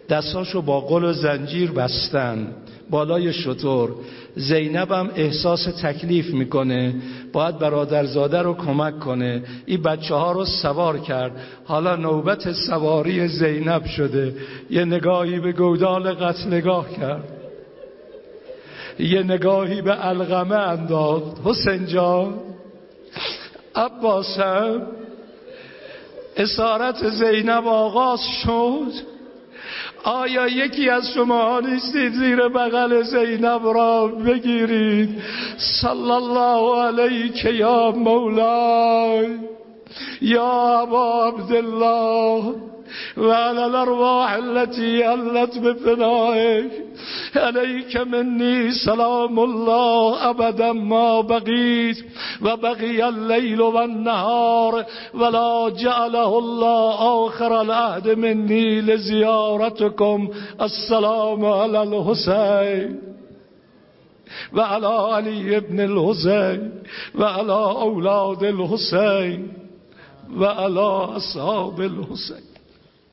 دستاشو با قل و زنجیر بستن. بالای شطور. زینبم احساس تکلیف می‌کنه. باید برادرزاده رو کمک کنه. این بچه ها رو سوار کرد. حالا نوبت سواری زینب شده. یه نگاهی به گودال قتل نگاه کرد. یه نگاهی به الغمه انداخت. حسین جان. عباسم. اسارت زینب آغاز شد. آیا یکی از شما نیستید زیر بغل زینب را بگیرید؟ صلی الله علیک یا مولای یا ابا عبدالله. وعلى الأرواح التي ألت بفنائك. عليك مني سلام الله أبدا ما بقيت وبقي الليل والنهار ولا جعله الله آخر العهد مني لزيارتكم. السلام على الحسين وعلى علي بن الحسين وعلى أولاد الحسين وعلى أصحاب الحسين.